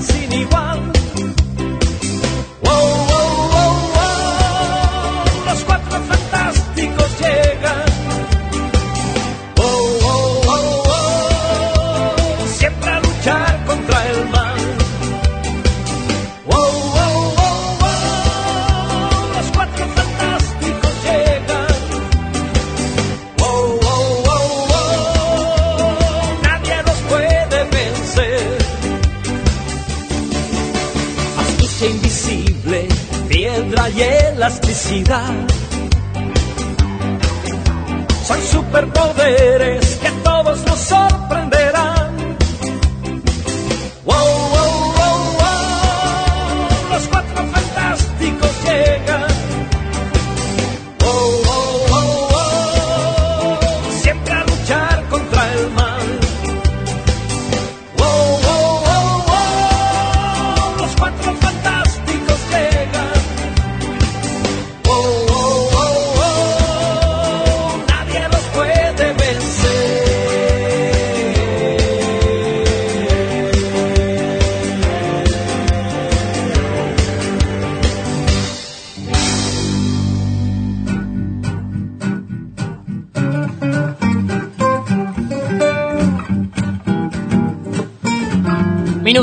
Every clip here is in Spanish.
是你忘。起啦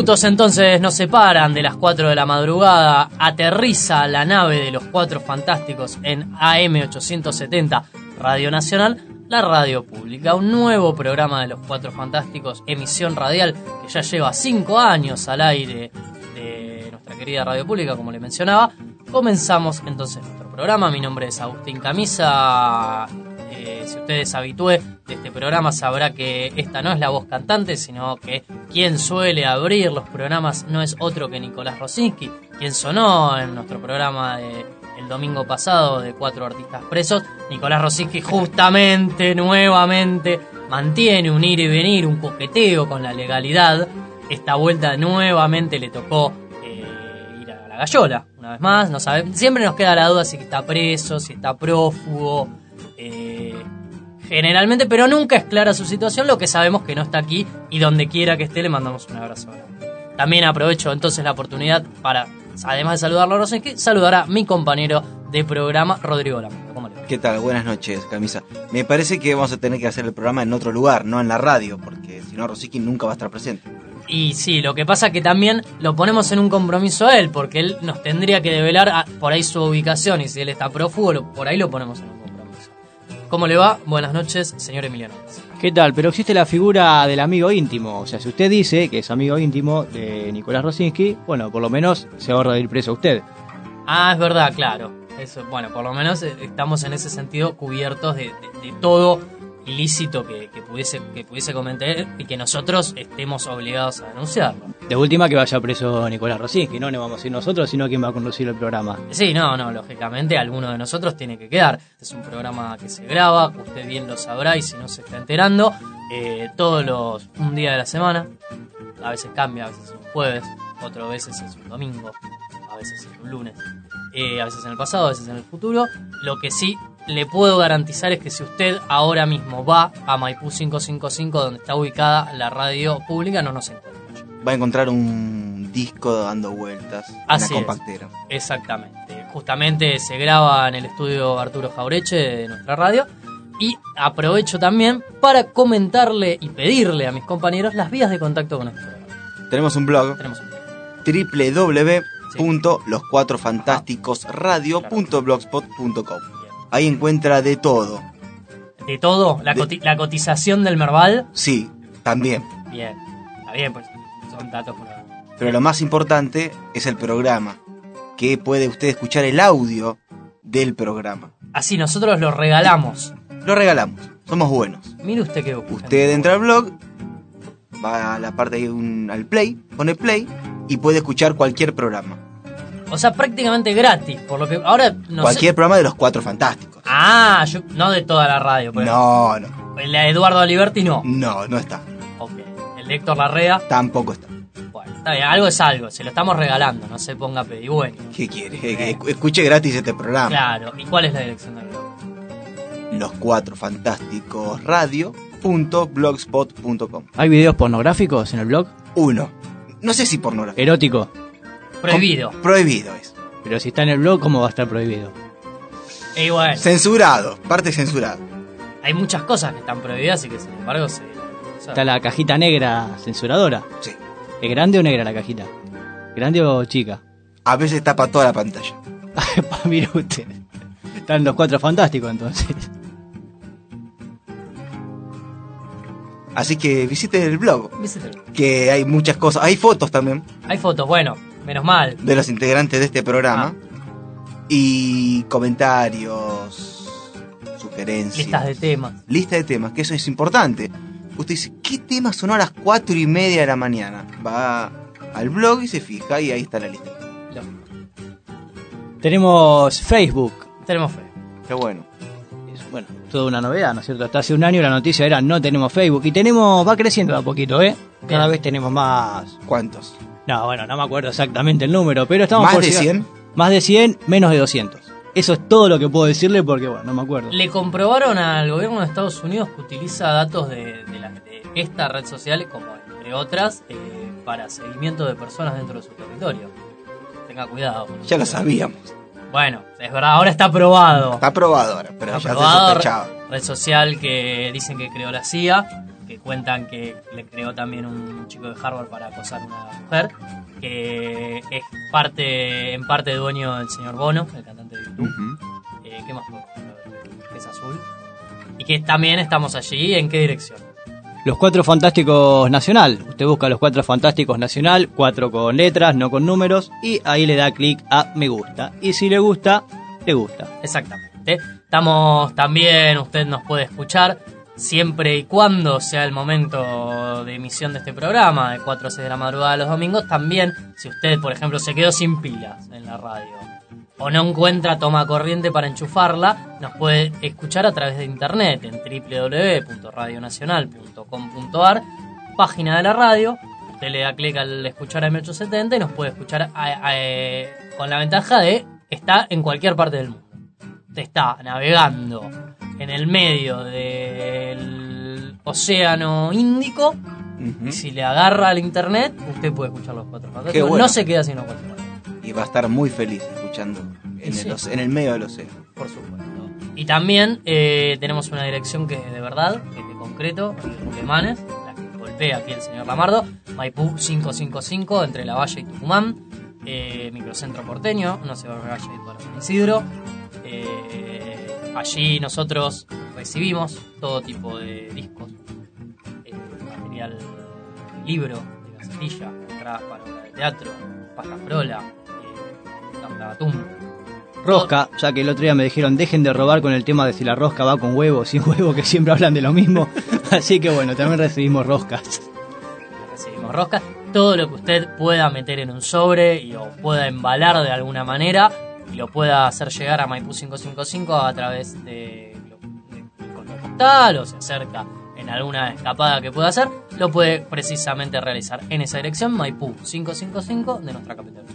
Minutos entonces nos separan de las 4 de la madrugada. Aterriza la nave de los Cuatro Fantásticos en AM870 Radio Nacional, la radio pública. Un nuevo programa de los Cuatro Fantásticos, emisión radial que ya lleva 5 años al aire de nuestra querida radio pública, como le mencionaba. Comenzamos entonces nuestro programa. Mi nombre es Agustín Camisa. Eh, si usted es habitué de este programa sabrá que esta no es la voz cantante, sino que quien suele abrir los programas no es otro que Nicolás Rosinski, quien sonó en nuestro programa el domingo pasado de cuatro artistas presos. Nicolás Rosinski justamente, nuevamente, mantiene un ir y venir, un coqueteo con la legalidad. Esta vuelta nuevamente le tocó eh, ir a la gallola, una vez más. No sabe, siempre nos queda la duda si está preso, si está prófugo. eh, generalmente, pero nunca es clara su situación, lo que sabemos que no está aquí y donde quiera que esté le mandamos un abrazo. También aprovecho entonces la oportunidad para, además de saludarlo a Rosenski, saludar a mi compañero de programa, Rodrigo Lamento. ¿Cómo le va? ¿Qué tal? Buenas noches, Camisa. Me parece que vamos a tener que hacer el programa en otro lugar, no en la radio, porque si no, Rosicky nunca va a estar presente. Y sí, lo que pasa que también lo ponemos en un compromiso a él, porque él nos tendría que develar por ahí su ubicación y si él está prófugo, lo- por ahí lo ponemos en un compromiso. ¿Cómo le va? Buenas noches, señor Emiliano. ¿Qué tal? Pero existe la figura del amigo íntimo. O sea, si usted dice que es amigo íntimo de Nicolás Rosinski, bueno, por lo menos se ahorra de ir preso usted. Ah, es verdad, claro. Eso, bueno, por lo menos eh, estamos en ese sentido cubiertos de, de- de todo ilícito que, que pudiese, que pudiese cometer y que nosotros estemos obligados a denunciarlo. De última que vaya preso Nicolás Rosinski, no nos vamos a ir nosotros, sino quien va a conducir el programa. Sí, no, no, lógicamente alguno de nosotros tiene que quedar. Es un programa que se graba, usted bien lo sabrá y si no se está enterando, eh, todos los, un día de la semana, a veces cambia, a veces es un jueves, otras veces es un domingo, a veces es un lunes, eh, a veces en el pasado, a veces en el futuro. Lo que sí le puedo garantizar es que si usted ahora mismo va a Maipú 555, donde está ubicada la radio pública, no nos encuentra. Va a encontrar un disco dando vueltas, Así una es. compactera. Exactamente. Justamente se graba en el estudio Arturo Jaureche de nuestra radio. Y aprovecho también para comentarle y pedirle a mis compañeros las vías de contacto con este programa. Tenemos un blog Tenemos un www.loscuatrofantásticosradio.blogspot.com Ahí encuentra de todo. de todo, la, De- coti- la cotización del Merval. Sí, también. Bien, está bien, pues son datos. por- Pero lo más importante es el programa, que puede usted escuchar el audio del programa. Así nosotros lo regalamos. Lo regalamos, somos buenos. Mire usted qué Usted entra al blog, va a la parte de un, al play, pone play y puede escuchar cualquier programa. O sea, prácticamente gratis, por lo que ahora no cualquier sé. programa de los cuatro fantásticos. Ah, yo- no de toda la radio, por No, no, ejemplo. El de Eduardo Aliberti no. no, no está. Ok. El de Héctor Larrea, Tampoco está. bueno, está bien, algo es algo, se lo estamos regalando, no se ponga pedigüeño. ¿Qué quiere? Que escuche gratis este programa. Claro, ¿y cuál es la dirección del blog? Los cuatro fantásticos radio.blogspot.com. ¿Hay videos pornográficos en el blog? Uno. No sé si pornografía. Erótico. Prohibido. Prohibido es. Pero si está en el blog, ¿cómo va a estar prohibido? Y bueno, Censurado. Parte censurada. hay muchas cosas que están prohibidas y que sin embargo se... Está la cajita negra censuradora. Sí. ¿Es grande o negra la cajita? ¿Grande o chica? A veces tapa toda la pantalla. Mire usted. Están los cuatro fantásticos entonces. Así que visite el blog. visítelo. Que hay muchas cosas. Hay fotos también Hay fotos, bueno, menos mal. de los integrantes de este programa. Y comentarios, sugerencias. Listas de temas. Lista de temas, que eso es importante. Usted dice, ¿qué tema sonó a las cuatro y media de la mañana? Va al blog y se fija y ahí está la lista. Lógico. Tenemos Facebook. Tenemos fe. Qué bueno. Es, bueno, toda una novedad, ¿no es cierto? Hasta hace un año la noticia era no tenemos Facebook. Y tenemos, va creciendo de a poquito, ¿eh? Cada Bien. vez tenemos más. ¿Cuántos? No, bueno, no me acuerdo exactamente el número, pero estamos ¿Más por de llegar- 100? Más de 100, menos de 200. Eso es todo lo que puedo decirle porque, bueno, no me acuerdo. Le comprobaron al gobierno de Estados Unidos que utiliza datos de, de la- de esta red social, como entre otras, eh, para seguimiento de personas dentro de su territorio. Tenga cuidado. con Ya lo sabíamos. Bueno, es verdad, ahora está aprobado. Está aprobado ahora, pero Está ya aprobado, se sospechaba. Red social que dicen que creó la CIA, que cuentan que le creó también un chico de Harvard para acosar a una mujer, que es parte en parte dueño del señor Bono, el cantante de YouTube. Ujú. Eh, ¿Qué más? Que es azul. Y que también estamos allí, ¿en qué dirección? Los Cuatro Fantásticos Nacional. Usted busca Los Cuatro Fantásticos Nacional, cuatro con letras, no con números, y ahí le da clic a me gusta. Y si le gusta, le gusta. Exactamente. Estamos también, usted nos puede escuchar siempre y cuando sea el momento de emisión de este programa, de 4 a 6 de la madrugada los domingos. También, si usted, por ejemplo, se quedó sin pilas en la radio o no encuentra toma corriente para enchufarla, nos puede escuchar a través de internet en www.radionacional.com.ar, página de la radio. Usted le da clic al escuchar a M870 y nos puede escuchar a- con la ventaja de está en cualquier parte del mundo. Usted está navegando en el medio del océano Índico y si le agarra al internet, usted puede escuchar los cuatro fantásticos. bueno. No se queda sin cuatro fantásticos. Y va a estar muy feliz escuchando en, Sí. el, oce- en el medio del océano. Por supuesto. Y también eh, tenemos una dirección que es de verdad, que es de concreto, de Manes, la que golpea aquí el señor Lamardo, Maipú 555, entre La Valle y Tucumán, eh, microcentro porteño, no se va a y para San Isidro. Allí nosotros recibimos todo tipo de discos, eh, material, libro, de gacetilla, entradas para obra de teatro, pasta frola, eh, Rosca, ya que el otro día me dijeron dejen de robar con el tema de si la rosca va con huevo o sin huevo, que siempre hablan de lo mismo. Así que bueno, también recibimos roscas. recibimos rosca, todo lo que usted pueda meter en un sobre y lo pueda embalar de alguna manera y lo pueda hacer llegar a Maipú 555 a través de, de postal o se acerca en alguna escapada que pueda hacer, lo puede precisamente realizar en esa dirección, Maipú 555 de nuestra capital.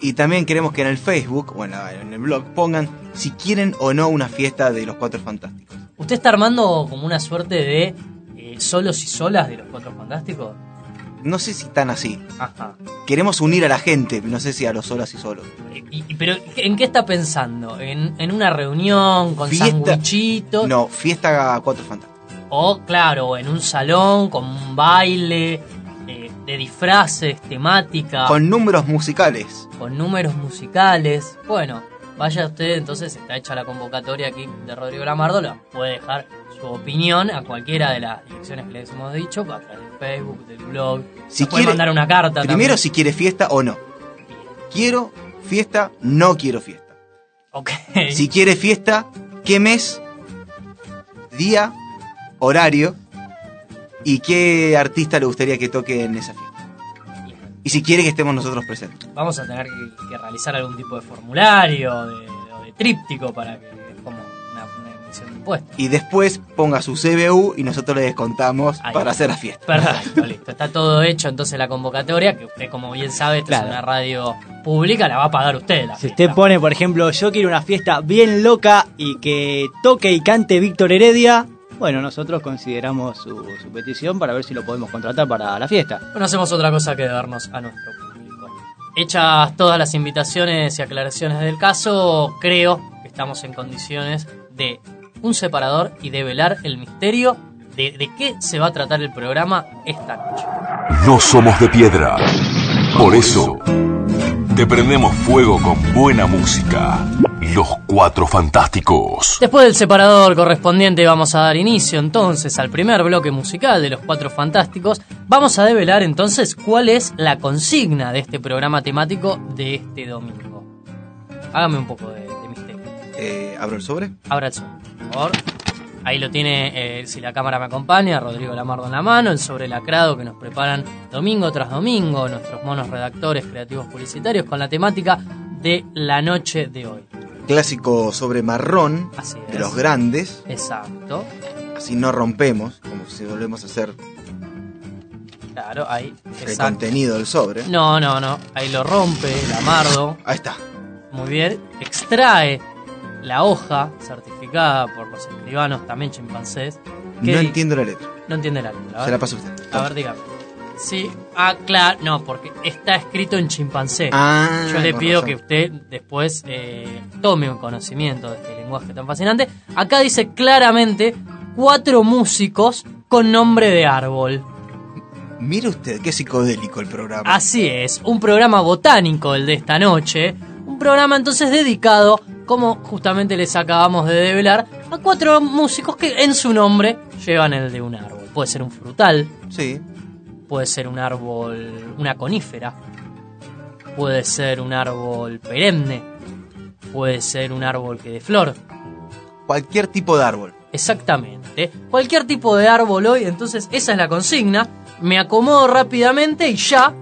Y también queremos que en el Facebook, bueno, en el blog, pongan si quieren o no una fiesta de los Cuatro Fantásticos. ¿Usted está armando como una suerte de eh, solos y solas de los Cuatro Fantásticos? No sé si tan así. Ajá. Queremos unir a la gente, no sé si a los solas y solos. Y- y- pero ¿en qué está pensando? ¿En, en una reunión con sanguichitos? No, fiesta a Cuatro Fantásticos. O, claro, en un salón con un baile eh, de disfraces, temática, con... Con números musicales. números musicales. Bueno, vaya usted, entonces está hecha la convocatoria aquí de Rodrigo Lamardo. La puede dejar su opinión a cualquiera de las direcciones que les hemos dicho, a través del Facebook, del blog. Si quiere- mandar una carta Primero también. si quiere fiesta o no. Quiero fiesta, no quiero fiesta. Ok. Si quiere fiesta, ¿qué mes? Día, horario y qué artista le gustaría que toque en esa fiesta. Bien. y si quiere que estemos nosotros presentes. Vamos a tener que, que realizar algún tipo de formulario de, o de tríptico para que Y después ponga su CBU y nosotros le descontamos Ahí. para hacer la fiesta. Perfecto, listo. Está todo hecho entonces la convocatoria, que usted como bien sabe, esta Claro. es una radio pública, la va a pagar usted. La Si fiesta. usted pone, por ejemplo, yo quiero una fiesta bien loca y que toque y cante Víctor Heredia, bueno, nosotros consideramos su, su petición para ver si lo podemos contratar para la fiesta. No hacemos otra cosa que darnos a nuestro público. Hechas todas las invitaciones y aclaraciones del caso, creo que estamos en condiciones de un separador y de velar el misterio de, de qué se va a tratar el programa esta noche. No somos de piedra. Por eso, te prendemos fuego con buena música. Los Cuatro Fantásticos. Después del separador correspondiente vamos a dar inicio entonces al primer bloque musical de los Cuatro Fantásticos. Vamos a develar entonces cuál es la consigna de este programa temático de este domingo. Hágame un poco de. Eh, ¿Abro el sobre? Abra el sobre, por favor. Ahí lo tiene, eh, si la cámara me acompaña, Rodrigo Lamardo en la mano, el sobre lacrado que nos preparan domingo tras domingo nuestros monos redactores creativos publicitarios con la temática de la noche de hoy. Clásico sobre marrón Así de los grandes, Exacto. así no rompemos, como si volvemos a hacer Claro, ahí. el Exacto. contenido del sobre. No, no, no. Ahí lo rompe, Lamardo. Ahí está. Muy bien. Extrae la hoja certificada por los escribanos, también chimpancés. que No entiendo la letra. No entiende la letra. Se la paso a usted. A ver, dígame. Sí, ah, claro, no, porque está escrito en chimpancé. Ah, Yo le pido razón. que usted después eh, tome un conocimiento de este lenguaje tan fascinante. Acá dice claramente cuatro músicos con nombre de árbol. Mire usted, qué psicodélico el programa. Así es, un programa botánico el de esta noche. Un programa entonces dedicado, como justamente les acabamos de develar, a cuatro músicos que en su nombre llevan el de un árbol. Puede ser un frutal, Sí. puede ser un árbol, una conífera, puede ser un árbol perenne, puede ser un árbol que de flor. Cualquier tipo de árbol. Exactamente. Cualquier tipo de árbol hoy, entonces esa es la consigna. Me acomodo rápidamente y ya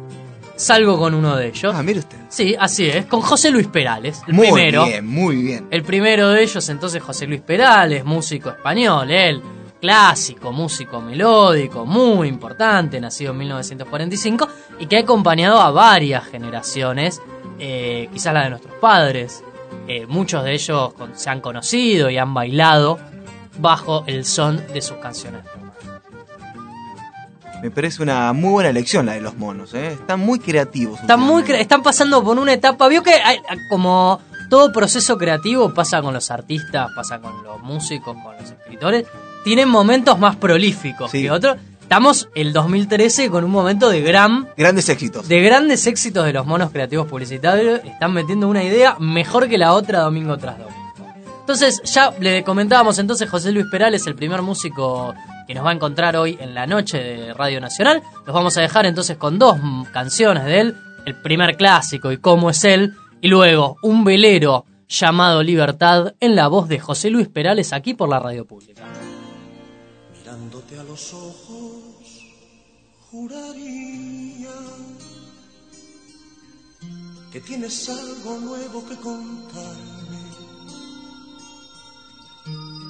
salgo con uno de ellos. Ah, mire usted. Sí, así es, con José Luis Perales, el muy primero. bien, muy bien. El primero de ellos, entonces, José Luis Perales, músico español, él, clásico, músico melódico, muy importante, nacido en 1945, y que ha acompañado a varias generaciones, eh, quizás la de nuestros padres. Eh, muchos de ellos con- se han conocido y han bailado bajo el son de sus canciones. Me parece una muy buena elección la de los monos, ¿eh? Están muy creativos. Están, muy cre- están pasando por una etapa. Vio que hay- como todo proceso creativo pasa con los artistas, pasa con los músicos, con los escritores. Tienen momentos más prolíficos Sí. que otros. Estamos el 2013 con un momento de gran Grandes éxitos. de grandes éxitos de los monos creativos publicitarios. Están metiendo una idea mejor que la otra domingo tras domingo. Entonces, ya le comentábamos entonces José Luis Perales, el primer músico que nos va a encontrar hoy en la noche de Radio Nacional. Los vamos a dejar entonces con dos canciones de él, el primer clásico y cómo es él, y luego un velero llamado Libertad en la voz de José Luis Perales aquí por la radio pública. Mirándote a los ojos, juraría que tienes algo nuevo que contarme.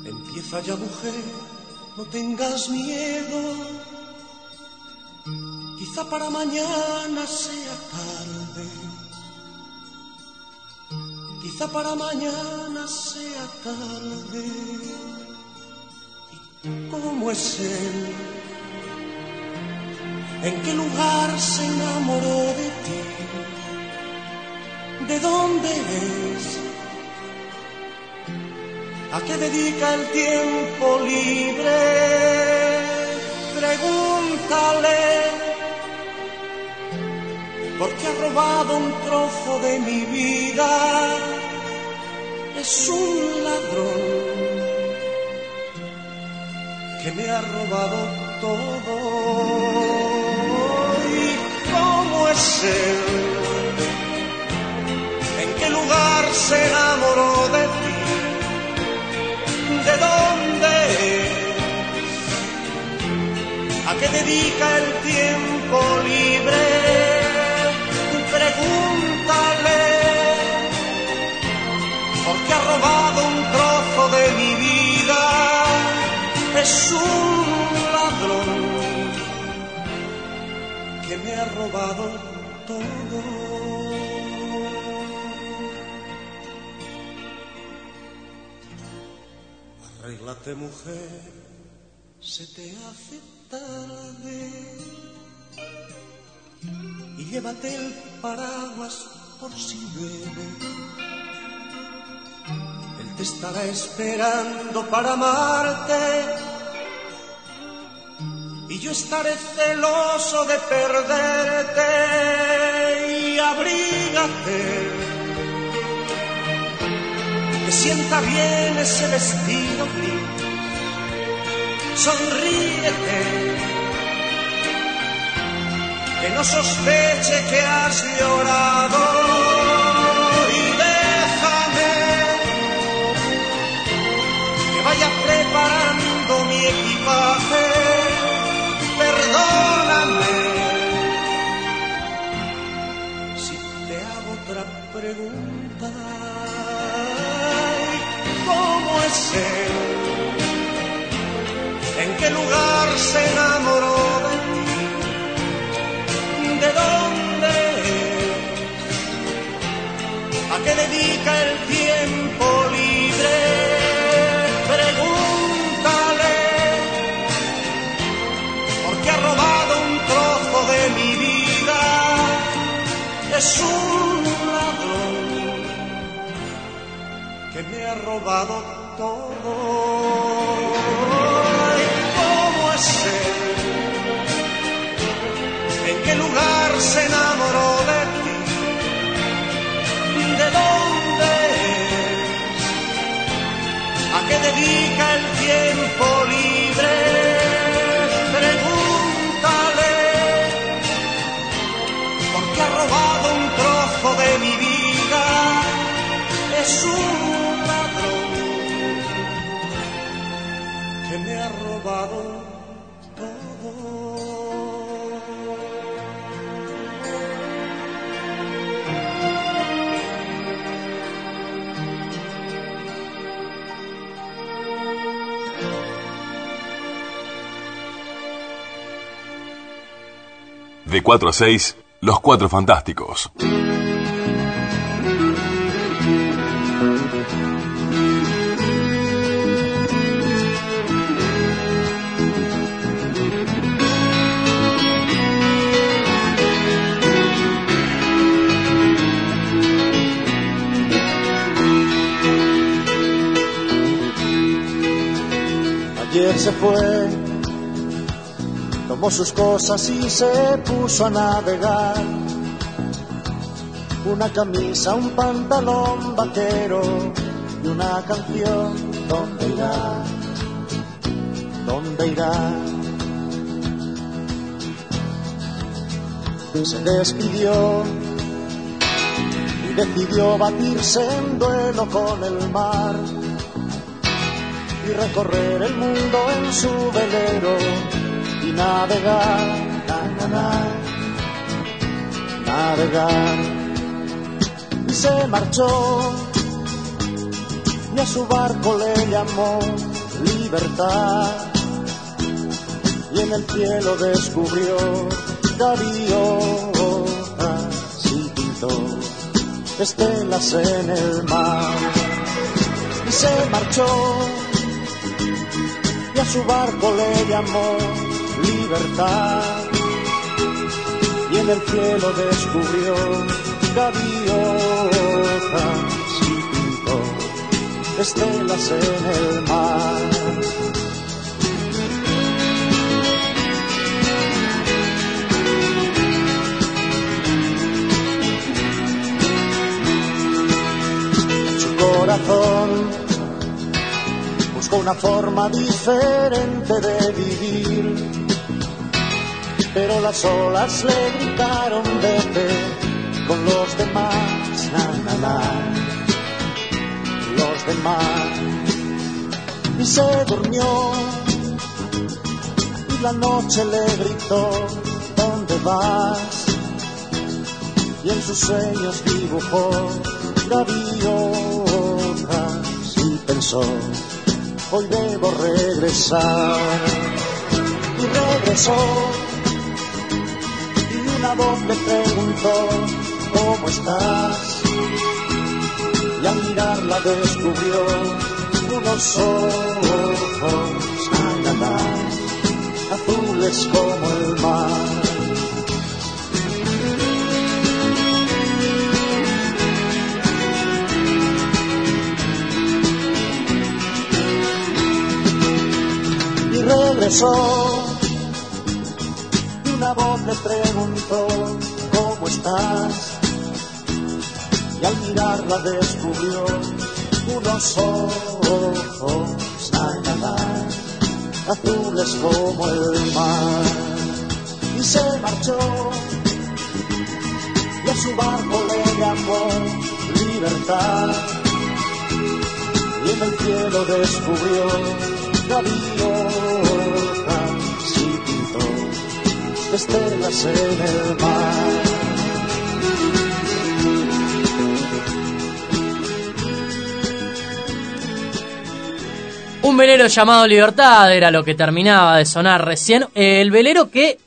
Empieza ya, mujer, no tengas miedo. Quizá para mañana sea tarde. Quizá para mañana sea tarde. ¿Cómo es él? ¿En qué lugar se enamoró de ti? ¿De dónde es? ¿A qué dedica el tiempo libre? Pregúntale. Porque ha robado un trozo de mi vida. Es un ladrón que me ha robado todo. ¿Y cómo es él? ¿En qué lugar se enamoró de ti? que dedica el tiempo libre. Pregúntale, porque ha robado un trozo de mi vida. Es un ladrón que me ha robado todo. Arréglate, mujer, se te hace y llévate el paraguas por si llueve. Él te estará esperando para amarte y yo estaré celoso de perderte y abrígate. Que sienta bien ese vestido. Sonríete. Que no sospeche que has llorado. Y déjame que vaya preparando mi equipaje perdóname si te hago otra pregunta. ¿Cómo es él? ¿En qué lugar se enamoró de ti? ¿De dónde? ¿A qué dedica el tiempo libre? Pregúntale porque ha robado un trozo de mi vida. Es un ladrón que me ha robado todo. ¿En qué lugar se enamoró de ti? ¿De dónde es? ¿A qué dedica el tiempo libre? Pregúntale, porque ha robado un trozo de mi vida. Es un ladrón que me ha robado De 4 a 6, Los Cuatro Fantásticos. Ayer se fue, tomó sus cosas y se puso a navegar. Una camisa, un pantalón vaquero y una canción. ¿Dónde irá? ¿Dónde irá? Se despidió y decidió batirse en duelo con el mar y recorrer el mundo en su velero y navegar, na, na, na, navegar. Y se marchó y a su barco le llamó libertad y en el cielo descubrió gaviotas y pintó estelas en el mar y se marchó y a su barco le llamó libertad y en el cielo descubrió gaviotas y pintó estelas en el mar. Su corazón buscó una forma diferente de vivir, pero las olas le gritaron vete con los demás, na, na, los demás. Y se durmió y la noche le gritó, ¿dónde vas? Y en sus sueños dibujó gaviotas y pensó, hoy debo regresar. Y regresó, una voz le preguntó, ¿cómo estás? Y al mirarla descubrió unos ojos, ay, azules como el mar. Y regresó una voz le preguntó, Mirarla descubrió unos ojos, ay, ay, ay, azules como el mar. Y se marchó y a su barco le llamó libertad. Y en el cielo descubrió gaviotas y pintó estelas en el mar. Un velero llamado Libertad era lo que terminaba de sonar recién. El velero que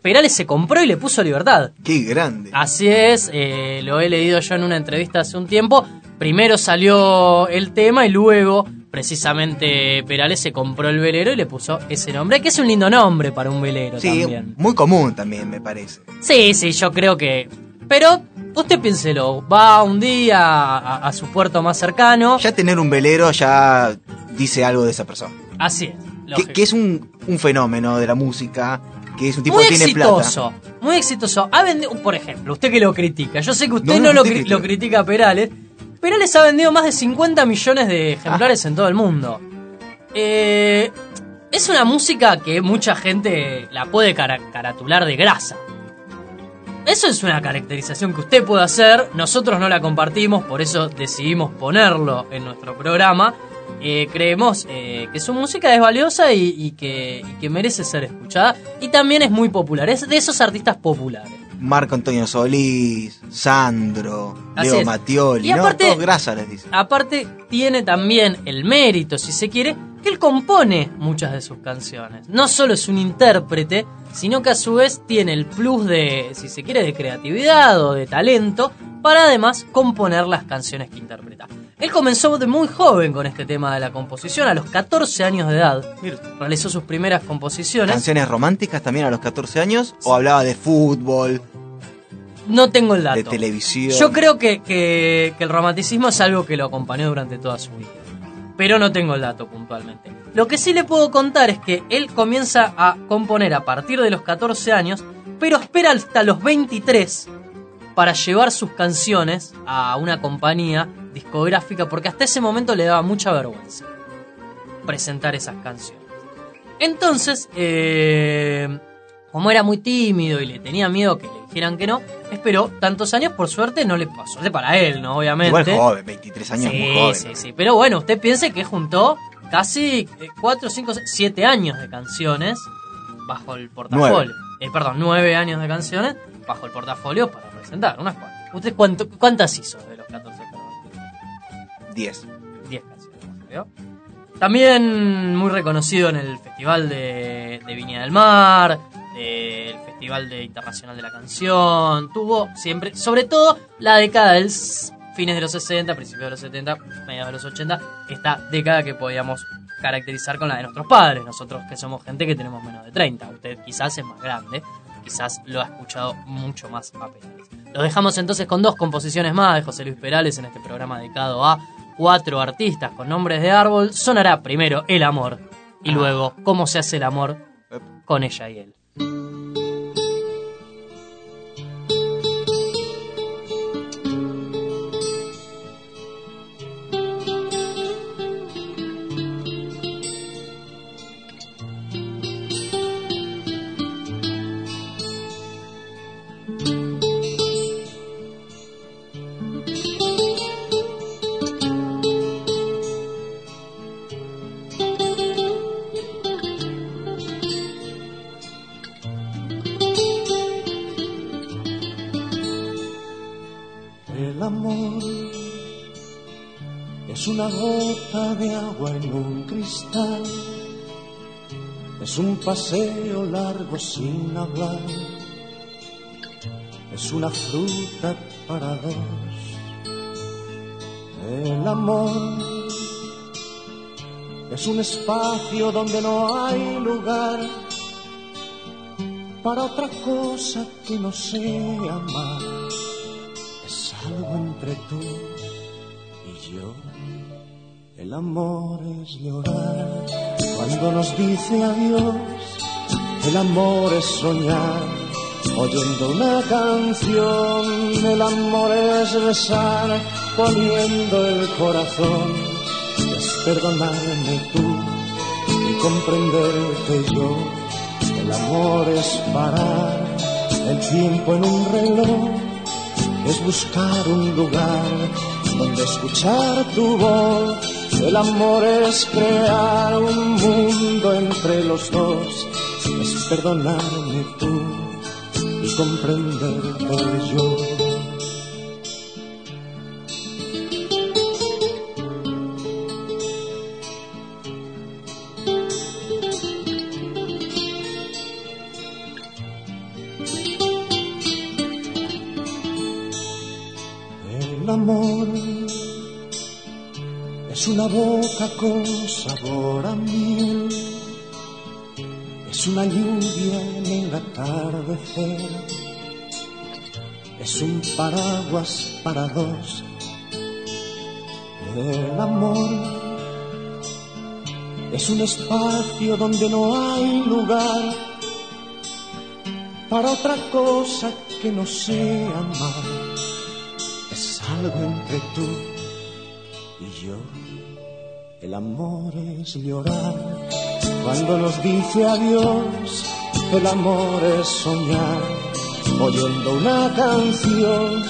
Perales se compró y le puso Libertad. Qué grande. Así es, eh, lo he leído yo en una entrevista hace un tiempo. Primero salió el tema y luego, precisamente, Perales se compró el velero y le puso ese nombre, que es un lindo nombre para un velero Sí, también. muy común también, me parece. Sí, sí, yo creo que. Pero usted piénselo, va un día a, a su puerto más cercano. Ya tener un velero ya dice algo de esa persona. Así es. Que, lógico. que es un, un fenómeno de la música, que es un tipo muy que tiene exitoso, plata. muy exitoso. Ha vendido, por ejemplo, usted que lo critica. Yo sé que usted No, no, no, lo, usted cri- critica. lo critica a Perales. Perales ha vendido más de 50 millones de ejemplares en todo el mundo. Eh, es una música que mucha gente la puede cara- caratular de grasa. Eso es una caracterización que usted puede hacer, nosotros no la compartimos, por eso decidimos ponerlo en nuestro programa. Eh, creemos eh, que su música es valiosa y, y que, y que merece ser escuchada y también es muy popular, es de esos artistas populares. Marco Antonio Solís, Sandro, Así Leo es. Mattioli, Y ¿no? aparte- Todos grasa les dicen. Aparte tiene también el mérito, si se quiere, que él compone muchas de sus canciones. No solo es un intérprete, sino que a su vez tiene el plus de, si se quiere, de creatividad o de talento para además componer las canciones que interpreta. Él comenzó de muy joven con este tema de la composición, a los 14 años de edad. Realizó sus primeras composiciones. ¿Canciones románticas también a los 14 años? ¿O hablaba de fútbol, No tengo el dato. de televisión? Yo creo que, que- que el romanticismo es algo que lo acompañó durante toda su vida. Pero no tengo el dato puntualmente. Lo que sí le puedo contar es que él comienza a componer a partir de los 14 años, pero espera hasta los 23 para llevar sus canciones a una compañía discográfica, porque hasta ese momento le daba mucha vergüenza presentar esas canciones. Entonces, eh, como era muy tímido y le tenía miedo que le dijeran que no, esperó tantos años, por suerte no le pasó. Suerte para él, ¿no? Obviamente. Igual joven, 23 años, sí, muy joven. sí, sí. Pero bueno, usted piense que juntó casi 4, 5, 7 años de canciones bajo el portafolio. Eh, perdón, 9 años de canciones bajo el portafolio para presentar. Unas cuantas. ¿Usted cuánto- cuántas hizo de los 14 perdón? 10. 10 canciones, creo. También muy reconocido en el Festival de, de Viña del Mar, del Festival de Internacional de la Canción. Tuvo siempre, sobre todo la década del fines de los 60, principios de los 70, mediados de los 80, esta década que podíamos caracterizar con la de nuestros padres, nosotros que somos gente que tenemos menos de 30. Usted quizás es más grande, quizás lo ha escuchado mucho más apenas. Lo dejamos entonces con dos composiciones más de José Luis Perales en este programa dedicado a cuatro artistas con nombres de árbol. Sonará primero El Amor y luego Cómo se hace el amor con ella y él. Paseo largo sin hablar. es una fruta para dos. El amor es un espacio donde no hay lugar para otra cosa que no sea amar. Es algo entre tú y yo. El amor es llorar cuando nos dice adiós. El amor es soñar oyendo una canción. El amor es besar poniendo el corazón perdonarme tú y comprenderte yo. El amor es parar el tiempo en un reloj, es buscar un lugar donde escuchar tu voz. El amor es crear un mundo entre los dos, es perdonarme tú y comprenderte yo. una boca con sabor a miel, es una lluvia en el atardecer, es un paraguas para dos. El amor es un espacio donde no hay lugar para otra cosa que no sea amar. Es algo entre tú y yo. El amor es llorar cuando nos dice adiós. El amor es soñar oyendo una canción.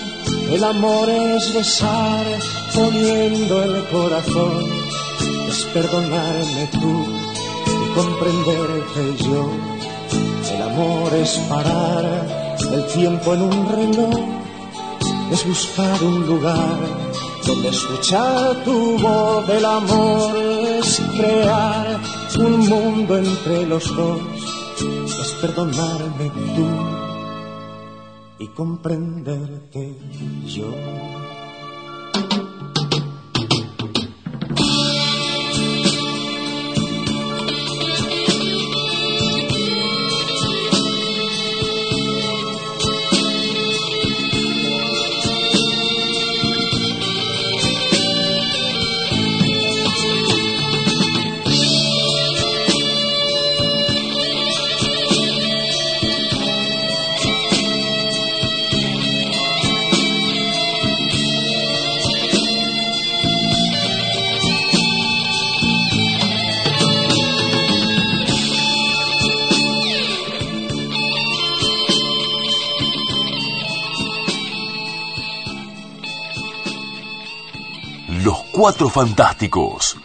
El amor es besar poniendo el corazón. Es perdonarme tú y comprenderte yo. El amor es parar el tiempo en un reloj. Es buscar un lugar donde escuchar tu voz del amor es crear un mundo entre los dos, es perdonarme tú y comprenderte yo. Cuatro Fantásticos.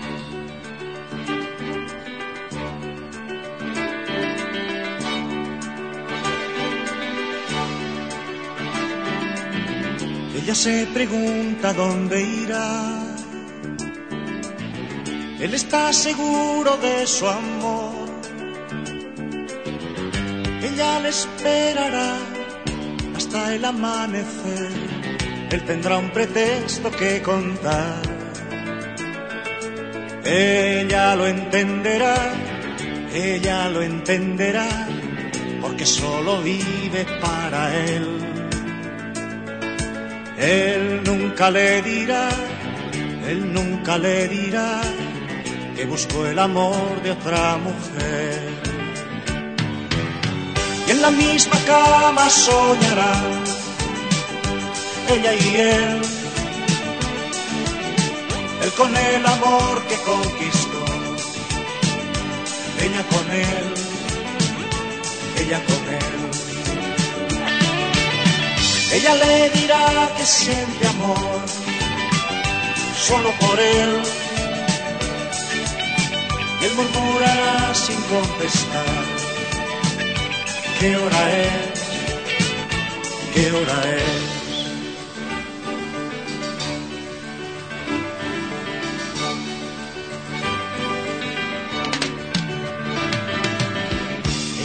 Ella se pregunta dónde irá. Él está seguro de su amor. Ella le esperará hasta el amanecer. Él tendrá un pretexto que contar ella lo entenderá, ella lo entenderá, porque solo vive para él. Él nunca le dirá, él nunca le dirá que buscó el amor de otra mujer. Y en la misma cama soñará ella y él él con el amor que conquistó, ella con él, ella con él. Ella le dirá que siente amor solo por él. Él murmurará sin contestar. ¿Qué hora es? ¿Qué hora es?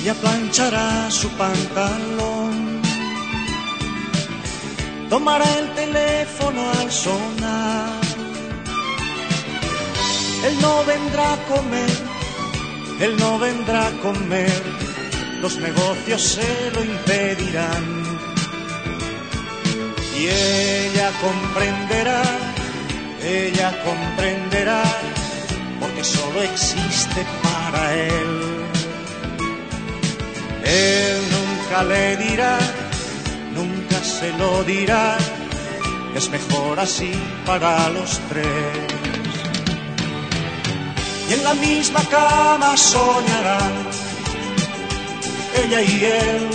Ella planchará su pantalón tomará el teléfono al sonar. Él no vendrá a comer, él no vendrá a comer, los negocios se lo impedirán. Y ella comprenderá, ella comprenderá, porque solo existe para él. Le dirá, nunca se lo dirá, es mejor así para los tres. Y en la misma cama soñarán, ella y él,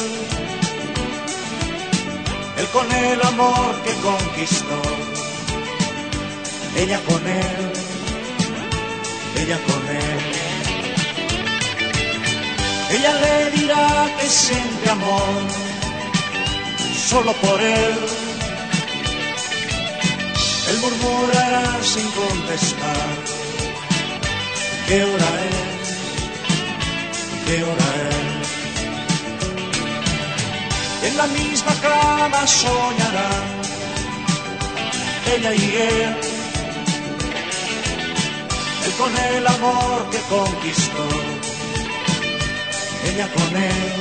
él con el amor que conquistó, ella con él, ella con él. Ella le dirá que siente amor solo por él. Él murmurará sin contestar. ¿Qué hora es? ¿Qué hora es? En la misma cama soñarán ella y él. Él con el amor que conquistó ella con él,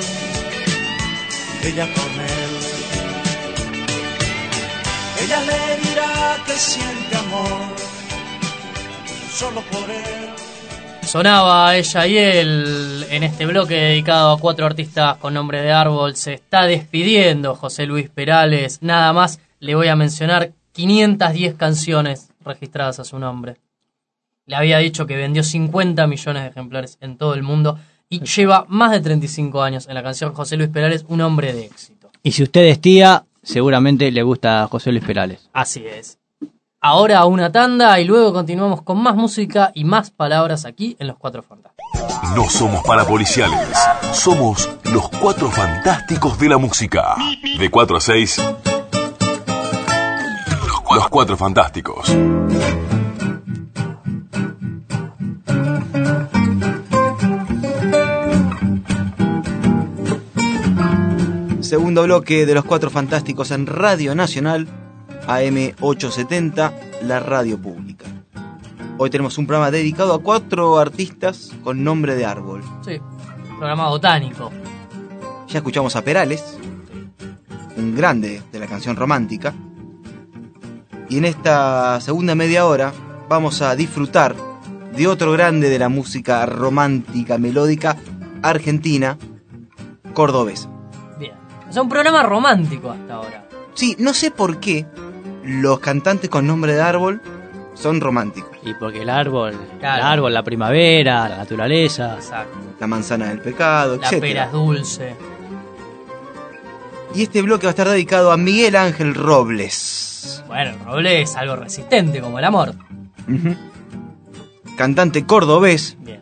ella con él. Ella le dirá que siente amor solo por él. Sonaba ella y él en este bloque dedicado a cuatro artistas con nombre de árbol. Se está despidiendo José Luis Perales. Nada más le voy a mencionar 510 canciones registradas a su nombre. Le había dicho que vendió 50 millones de ejemplares en todo el mundo y lleva más de 35 años en la canción José Luis Perales, un hombre de éxito. Y si usted es tía, seguramente le gusta a José Luis Perales. Así es. Ahora una tanda y luego continuamos con más música y más palabras aquí en Los Cuatro Fantásticos. No somos parapoliciales, somos los cuatro fantásticos de la música. De 4 a 6, los cuatro fantásticos. Segundo bloque de los Cuatro Fantásticos en Radio Nacional, AM870, la radio pública. Hoy tenemos un programa dedicado a cuatro artistas con nombre de árbol. Sí, programa botánico. Ya escuchamos a Perales, un grande de la canción romántica. Y en esta segunda media hora vamos a disfrutar de otro grande de la música romántica melódica argentina, cordobesa. O sea, un programa romántico hasta ahora. Sí, no sé por qué los cantantes con nombre de árbol son románticos. Y porque el árbol, Claro. el árbol, la primavera, la naturaleza. Exacto. La manzana del pecado, La pera es dulce. Y este bloque va a estar dedicado a Miguel Ángel Robles, Bueno, el roble es algo resistente como el amor. Cantante cordobés Bien.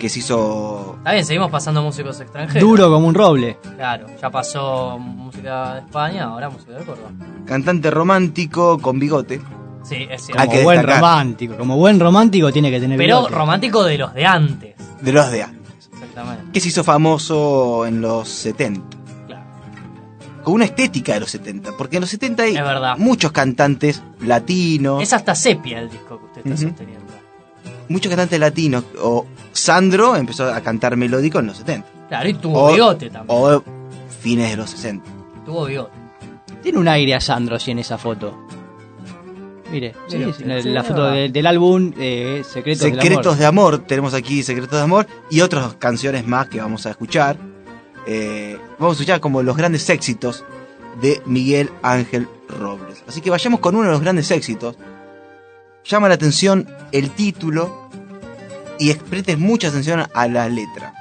Que se hizo Está bien, seguimos pasando músicos extranjeros. Duro como un roble. Claro, ya pasó música de España, ahora música de Córdoba. cantante romántico con bigote. Sí, es cierto. Como buen destacar. romántico. Como buen romántico tiene que tener Pero bigote. romántico de los de antes. de los de antes, Exactamente. que se hizo famoso en los 70, Claro. con una estética de los 70, porque en los 70 hay Es verdad. muchos cantantes latinos, Es hasta sepia el disco que usted está sosteniendo. muchos cantantes latinos, o Sandro empezó a cantar melódico en los 70, Claro, y tuvo o, bigote también. o fines de los 60. Tuvo bigote. Tiene un aire a Sandro así en esa foto. Mire, Sí, sí, sí, la, sí, la es foto de- del álbum eh, Secretos, del Secretos Amor. de Amor, tenemos aquí Secretos de Amor y otras canciones más que vamos a escuchar. Eh, vamos a escuchar como los grandes éxitos de Miguel Ángel Robles. Así que vayamos con uno de los grandes éxitos. Llama la atención el título y prestes mucha atención a la letra.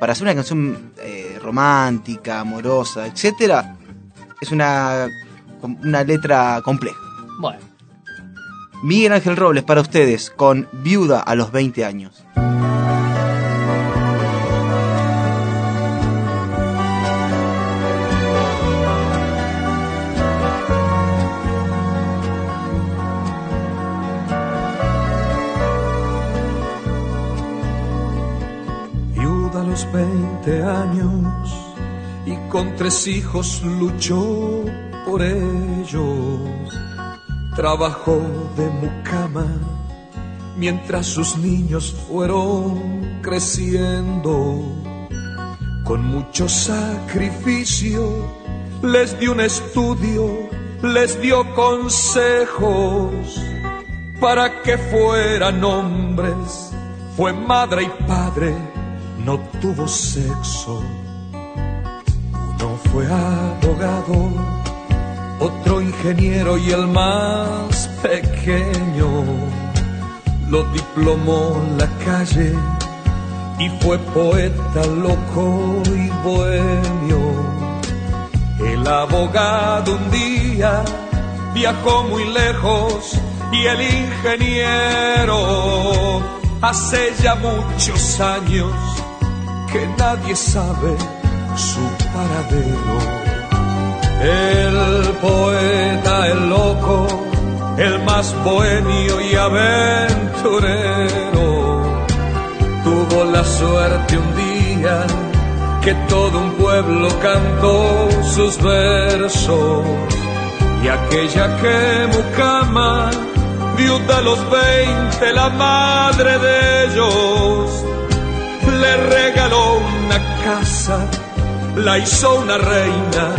Para hacer una canción eh, romántica, amorosa, etcétera, es una, una letra compleja. Bueno, Miguel Ángel Robles para ustedes con Viuda a los 20 años. 20 años y con tres hijos luchó por ellos. Trabajó de mucama mientras sus niños fueron creciendo. Con mucho sacrificio les dio un estudio, les dio consejos para que fueran hombres. Fue madre y padre, no tuvo sexo. Uno fue abogado, otro ingeniero y el más pequeño lo diplomó la calle y fue poeta loco y bohemio. El abogado un día viajó muy lejos y el ingeniero hace ya muchos años que nadie sabe su paradero. El poeta, el loco, el más bohemio y aventurero, tuvo la suerte un día que todo un pueblo cantó sus versos y aquella que mucama viuda a los veinte, la madre de ellos, le regaló una casa, la hizo una reina,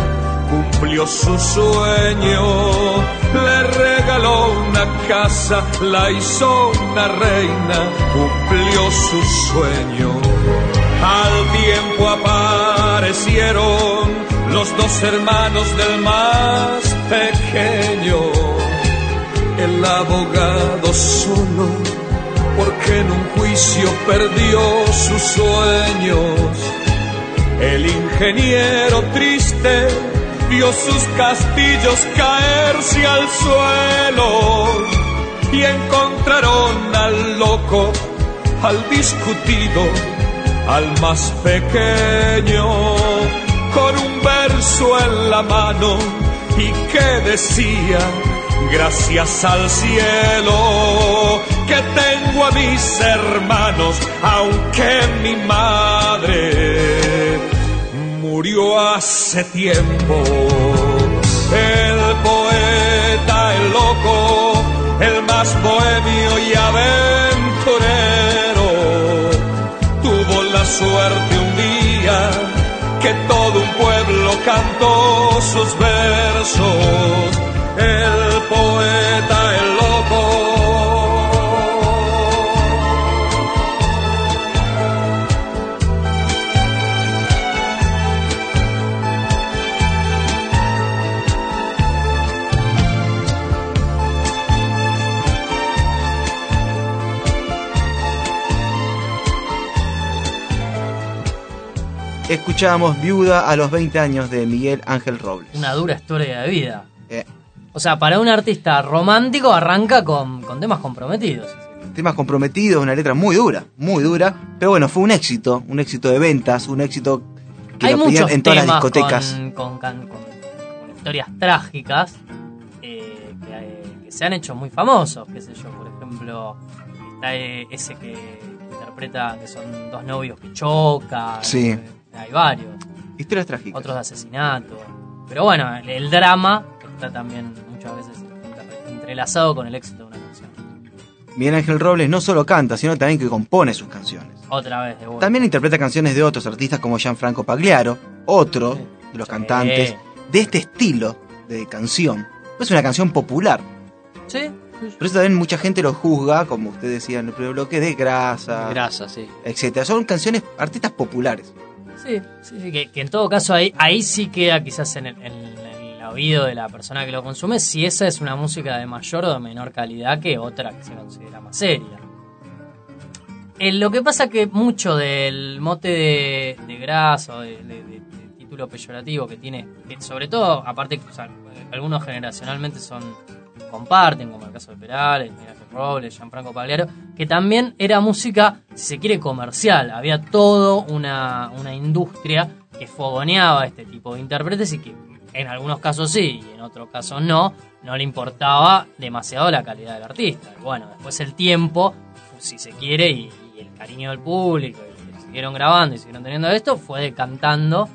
cumplió su sueño. Le regaló una casa, la hizo una reina, cumplió su sueño. Al tiempo aparecieron los dos hermanos del más pequeño el abogado solo, porque en un juicio perdió sus sueños. El ingeniero triste vio sus castillos caerse al suelo y encontraron al loco, al discutido, al más pequeño, con un verso en la mano y que decía, gracias al cielo que tengo a mis hermanos, aunque mi madre murió hace tiempo. El poeta, el loco, el más bohemio y aventurero, tuvo la suerte un día que todo un pueblo cantó sus versos el poeta, el Escuchábamos Viuda a los 20 años de Miguel Ángel Robles. Una dura historia de vida. Eh, O sea, para un artista romántico arranca con, con temas comprometidos. temas comprometidos, una letra muy dura, muy dura. Pero bueno, fue un éxito, un éxito de ventas, un éxito que Hay lo muchos en todas las discotecas. Con, con, con- historias trágicas eh, que, eh, que se han hecho muy famosos. Qué sé yo, por ejemplo, está ese que interpreta que son dos novios que chocan. Sí. Hay varios. Historias trágicas. Otros de asesinato. Pero bueno, el, el drama está también muchas veces entre- entrelazado con el éxito de una canción. Miguel Ángel Robles no solo canta, sino también que compone sus canciones. Otra vez de vuelta. También interpreta canciones de otros artistas como Gianfranco Pagliaro, otro de los Sí. cantantes de este estilo de canción. Es una canción popular. Sí, Por eso también mucha gente lo juzga, como usted decía en el primer bloque, de grasa, Grasa, sí. etcétera. Son canciones, artistas populares. Sí, sí, que, en todo caso ahí, ahí sí queda quizás en el, oído de la persona que lo consume si esa es una música de mayor o de menor calidad que otra que se considera más seria. Eh, lo que pasa que mucho del mote de, de grasa o de, título peyorativo que tiene, sobre todo, aparte, o sea, algunos generacionalmente son comparten, como el caso de Perales, Miguel Robles, Gianfranco Pagliaro, que también era música, si se quiere, comercial. Había todo una, una industria que fogoneaba este tipo de intérpretes y que en algunos casos sí y en otros casos no, no le importaba demasiado la calidad del artista. Y bueno, después el tiempo, si se quiere, y, el cariño del público, y que siguieron grabando y siguieron teniendo esto, fue decantando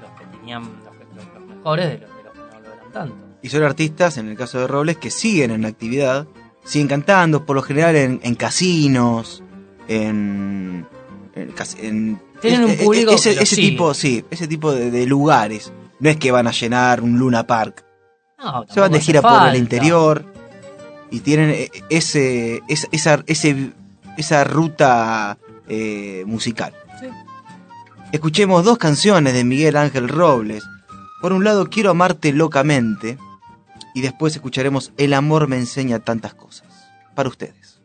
los que tenían los- los mejores de los, de los que no lo eran tanto. Y son artistas, en el caso de Robles, que siguen en actividad, siguen cantando, por lo general en, en casinos, en... en cas- en- Tienen un e- e- público ese, tipo, sí, ese tipo de, de lugares. No es que van a llenar un Luna Park. No, Se van de gira por el interior y tienen eh, ese, esa, esa, ese- esa ruta eh, musical. Sí. Escuchemos dos canciones de Miguel Ángel Robles. Por un lado, Quiero amarte locamente. Y después escucharemos El amor me enseña tantas cosas. Para ustedes.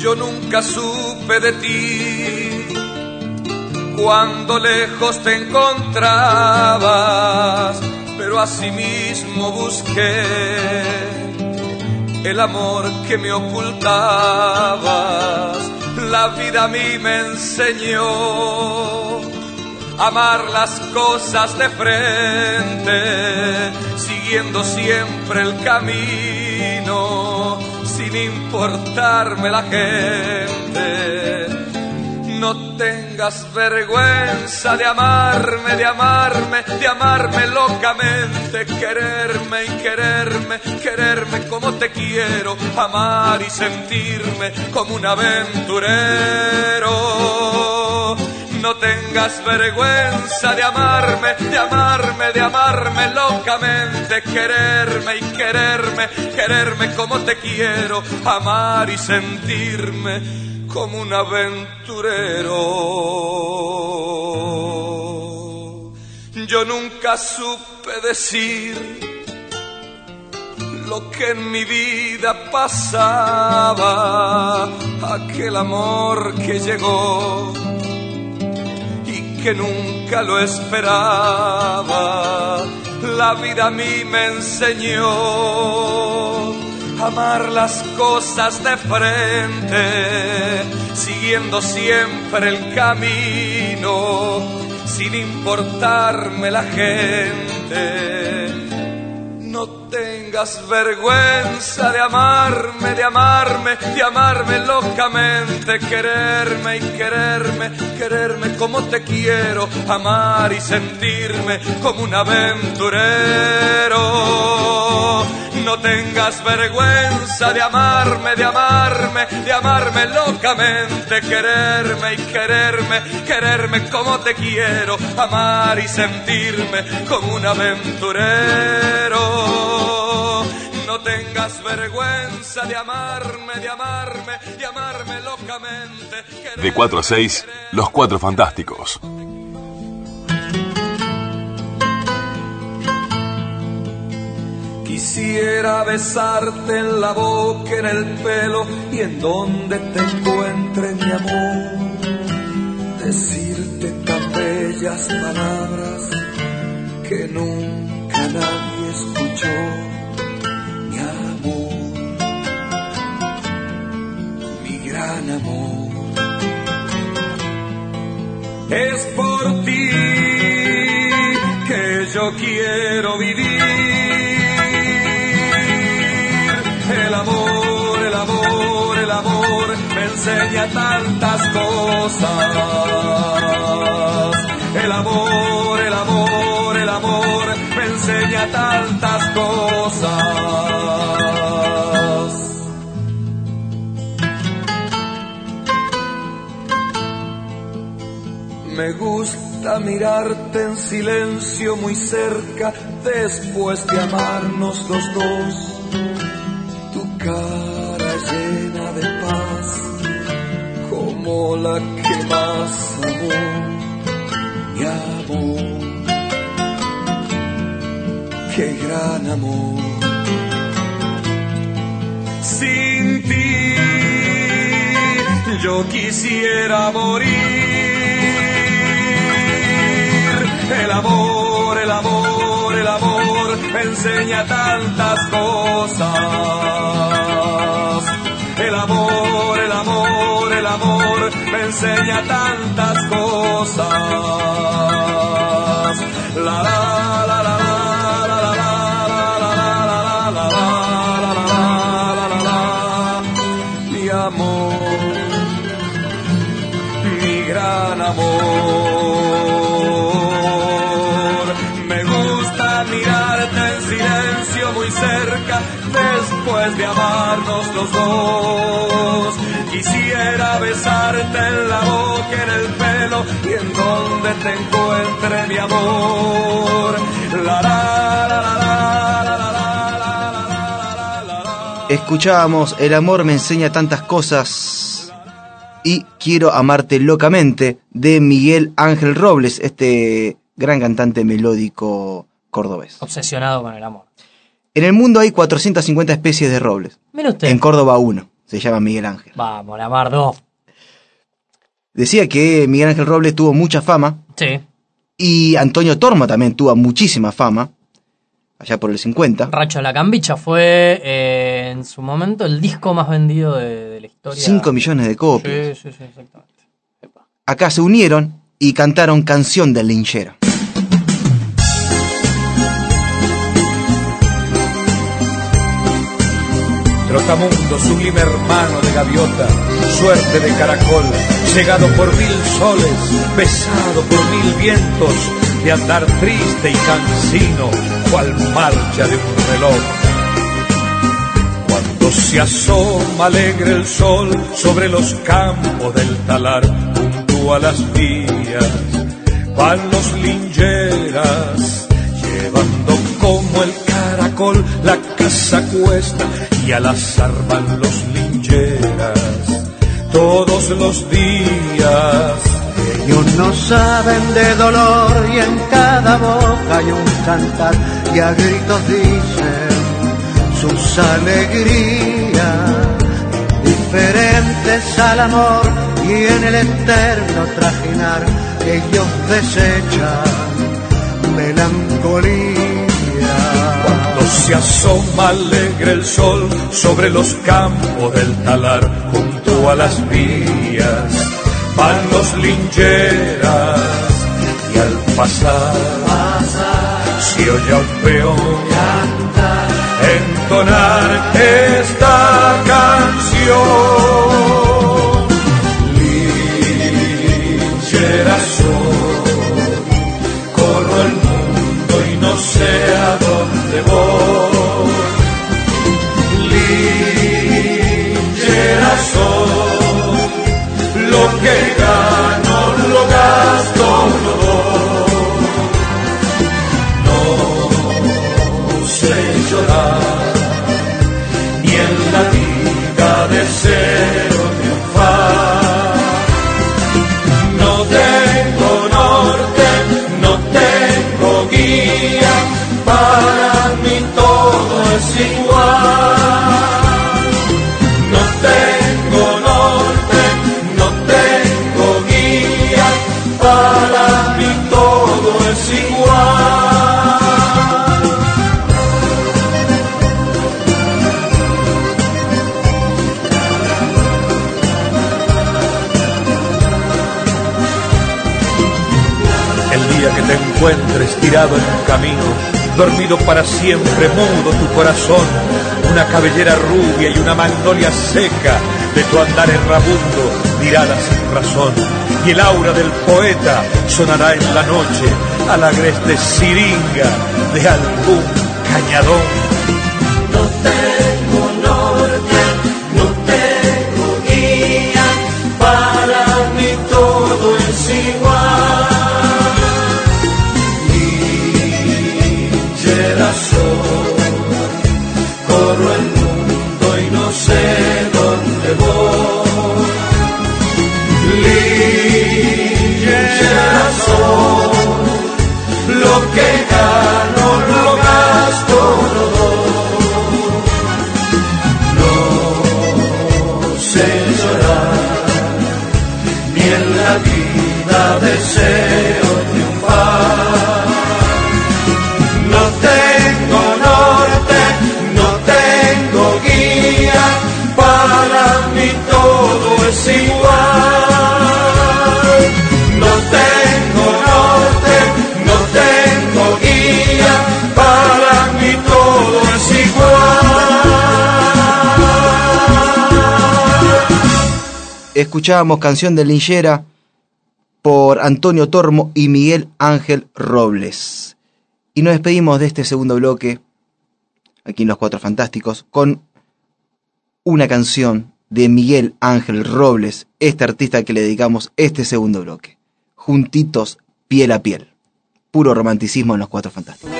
Yo nunca supe de ti cuando lejos te encontrabas, pero asimismo busqué el amor que me ocultabas. La vida a mí me enseñó amar las cosas de frente, siguiendo siempre el camino, sin importarme la gente. Tengas vergüenza de amarme, de amarme, de amarme locamente, quererme y quererme, quererme como te quiero, amar y sentirme como un aventurero. No tengas vergüenza de amarme, de amarme, de amarme locamente, quererme y quererme, quererme como te quiero, amar y sentirme como un aventurero. Yo nunca supe decir lo que en mi vida pasaba, aquel amor que llegó y que nunca lo esperaba. La vida a mí me enseñó amar las cosas de frente, siguiendo siempre el camino, sin importarme la gente. No tengas vergüenza de amarme, de amarme, de amarme locamente, quererme y quererme, quererme como te quiero, amar y sentirme como un aventurero. No tengas vergüenza de amarme, de amarme, de amarme locamente, quererme y quererme, quererme como te quiero, amar y sentirme como un aventurero. No tengas vergüenza de amarme, de amarme, de amarme locamente. De 4 a 6, Los Cuatro Fantásticos. Quisiera besarte en la boca, en el pelo y en donde te encuentre mi amor. Decirte tan bellas palabras que nunca nadie escuchó. Mi amor, mi gran amor. Es por ti que yo quiero vivir. Enseña tantas cosas. El amor, el amor, el amor me enseña tantas cosas. Me gusta mirarte en silencio muy cerca después de amarnos los dos. La que más amó, mi amor. Qué gran amor. Sin ti yo quisiera morir. El amor, el amor, el amor enseña tantas cosas. enseña tantas cosas. La la la la la la la la la la la la la la la la la la la la mi amor, mi gran amor. Me gusta mirarte en silencio muy cerca, después de amarnos los dos. Quisiera besarte en la boca, en el pelo y en donde te encuentre mi amor. La, la, la, Escuchábamos El amor me enseña tantas cosas y Quiero amarte locamente de Miguel Ángel Robles, este gran cantante melódico cordobés. Obsesionado con el amor. En el mundo hay 450 especies de robles. Mira usted. En Córdoba uno se llama Miguel Ángel. Vamos, la mar dos. Decía que Miguel Ángel Robles tuvo mucha fama Sí. y Antonio Tormo también tuvo muchísima fama, allá por el 50. Racho la Cambicha fue eh, en su momento el disco más vendido de, de la historia. 5 millones de copias. Sí, sí, sí, exactamente. Epa. Acá se unieron y cantaron Canción del Linchera. Trotamundo, sublime hermano de gaviota, suerte de caracol, cegado por mil soles, besado por mil vientos, de andar triste y cansino, cual marcha de un reloj. Cuando se asoma alegre el sol sobre los campos del talar, junto a las vías, van los lingeras, llevando como el la casa cuesta y al azar van los lincheras todos los días. Ellos no saben de dolor y en cada boca hay un cantar y a gritos dicen sus alegrías diferentes al amor y en el eterno trajinar ellos desechan melancolía. Se asoma alegre el sol sobre los campos del talar junto a las vías, van los lincheras y al pasar se oye un peón entonar esta canción. Lincheras soy, corro el mundo y no sé a dónde voy. Encuentres tirado en un camino, dormido para siempre, mudo tu corazón, una cabellera rubia y una magnolia seca de tu andar errabundo dirá sin razón, y el aura del poeta sonará en la noche a la agreste siringa de algún cañadón. Escuchábamos Canción de Linchera por Antonio Tormo y Miguel Ángel Robles. Y nos despedimos de este segundo bloque aquí en Los Cuatro Fantásticos, con una canción de Miguel Ángel Robles, este artista que le dedicamos este segundo bloque. Juntitos, piel a piel. Puro romanticismo en Los Cuatro Fantásticos.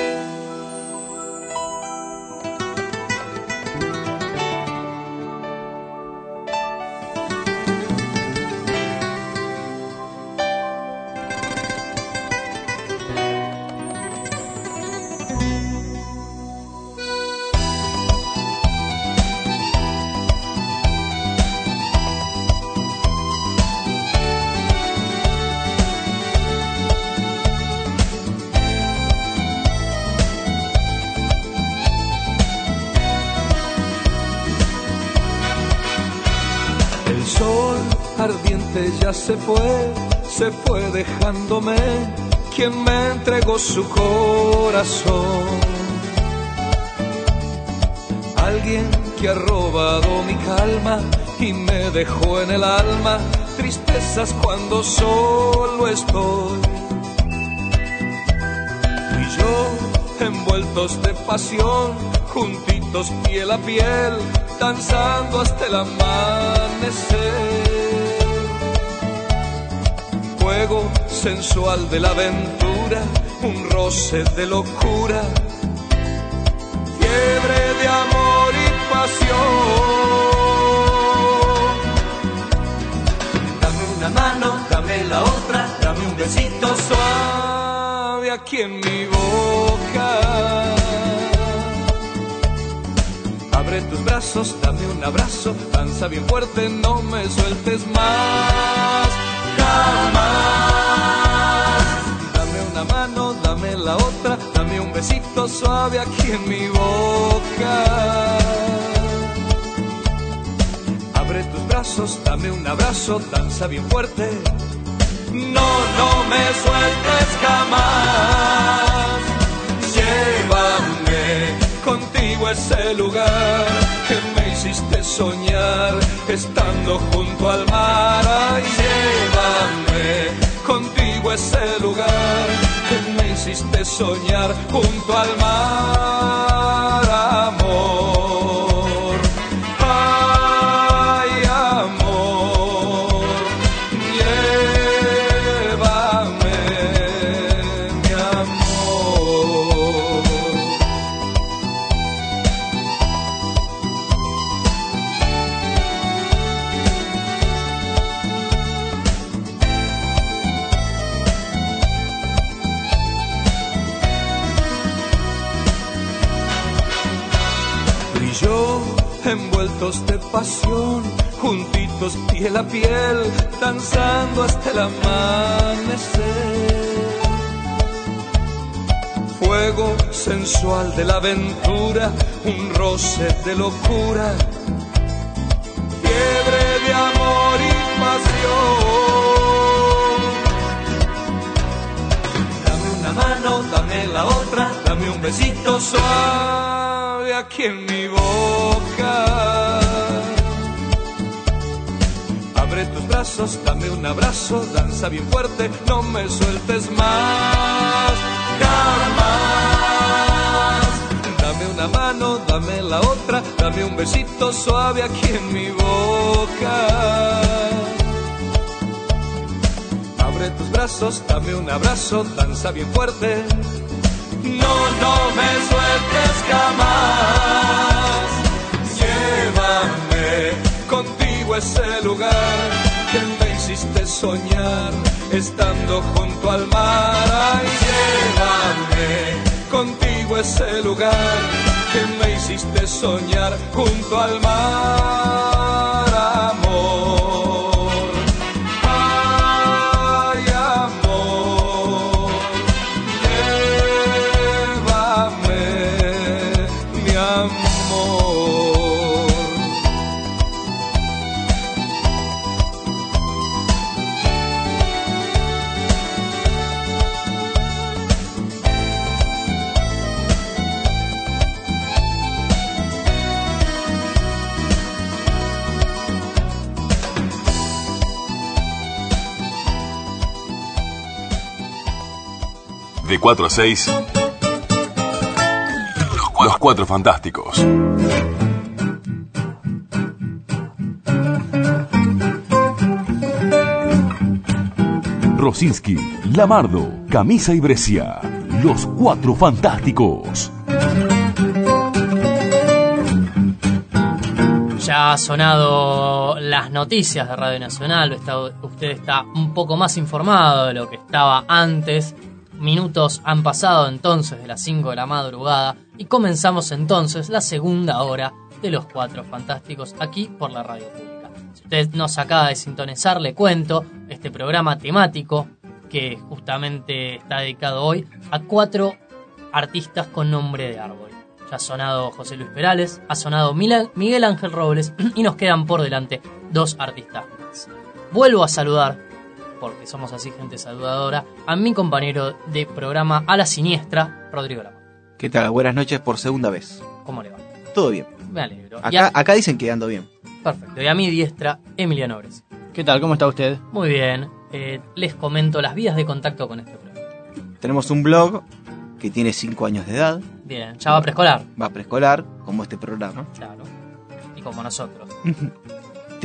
Ardiente ya se fue, se fue dejándome quien me entregó su corazón. Alguien que ha robado mi calma y me dejó en el alma tristezas cuando solo estoy. Y yo envueltos de pasión, juntitos piel a piel, danzando hasta el amanecer. Fuego sensual de la aventura, un roce de locura, fiebre de amor y pasión. Dame una mano, dame la otra, dame un besito suave aquí en mi boca. Abre tus brazos, dame un abrazo, danza bien fuerte, no me sueltes más, jamás. Dame una mano, dame la otra, dame un besito suave aquí en mi boca. Abre tus brazos, dame un abrazo, danza bien fuerte. No, no me sueltes jamás. Llévame contigo a ese lugar que hiciste soñar estando junto al mar. Ay, llévame contigo a ese lugar que me hiciste soñar junto al mar, pasión, juntitos piel a piel, danzando hasta el amanecer. Fuego sensual de la aventura, un roce de locura, fiebre de amor y pasión. Dame una mano, dame la otra, dame un besito suave aquí en mi boca. Abre tus brazos, dame un abrazo, danza bien fuerte, no me sueltes más, jamás. Dame una mano, dame la otra, dame un besito suave aquí en mi boca. Abre tus brazos, dame un abrazo, danza bien fuerte. No, no me sueltes jamás. Soñar estando junto al mar. Ay, llévame contigo ese lugar que me hiciste soñar junto al mar, 4 a 6. Los Cuatro Fantásticos. Rosinski, Lamardo, Camisa y Brescia. Los Cuatro Fantásticos. Ya ha sonado las noticias de Radio Nacional, está- usted está un poco más informado de lo que estaba antes. Minutos han pasado entonces de las 5 de la madrugada y comenzamos entonces la segunda hora de los Cuatro Fantásticos aquí por la radio pública. Si usted nos acaba de sintonizar, le cuento este programa temático que justamente está dedicado hoy a cuatro artistas con nombre de árbol. Ya ha sonado José Luis Perales, ha sonado Miguel Ángel Robles y nos quedan por delante dos artistas más. Vuelvo a saludar, porque somos así gente saludadora, a mi compañero de programa A la Siniestra, Rodrigo Lama. ¿Qué tal? Buenas noches por segunda vez. ¿Cómo le va? Todo bien. Me alegro. Acá, a- acá dicen que ando bien. perfecto. Y a mi diestra, Emiliano Ores. ¿Qué tal? ¿Cómo está usted? Muy bien. eh, les comento las vías de contacto con este programa. Tenemos un blog que tiene 5 años de edad, Bien, ya va preescolar. va a preescolar, como este programa. Claro. Y como nosotros.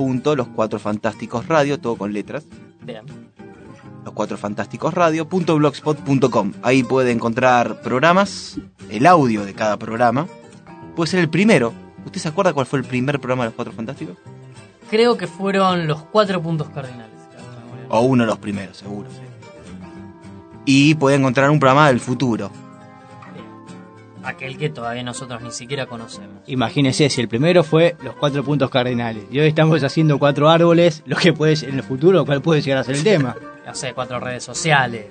www.loscuatrofantásticosradio, todo con letras. Bien. loscuatrofantásticosradio.blogspot.com. Ahí puede encontrar programas, el audio de cada programa. Puede ser el primero. ¿Usted se acuerda cuál fue el primer programa de Los Cuatro Fantásticos? Creo que fueron los cuatro puntos cardinales. O uno de los primeros, seguro. Y puede encontrar un programa del futuro. Aquel que todavía nosotros ni siquiera conocemos. Imagínese si el primero fue los cuatro puntos cardinales y hoy estamos haciendo cuatro árboles, lo que puede ser en el futuro, cuál puede llegar a ser el tema. No sé, cuatro redes sociales.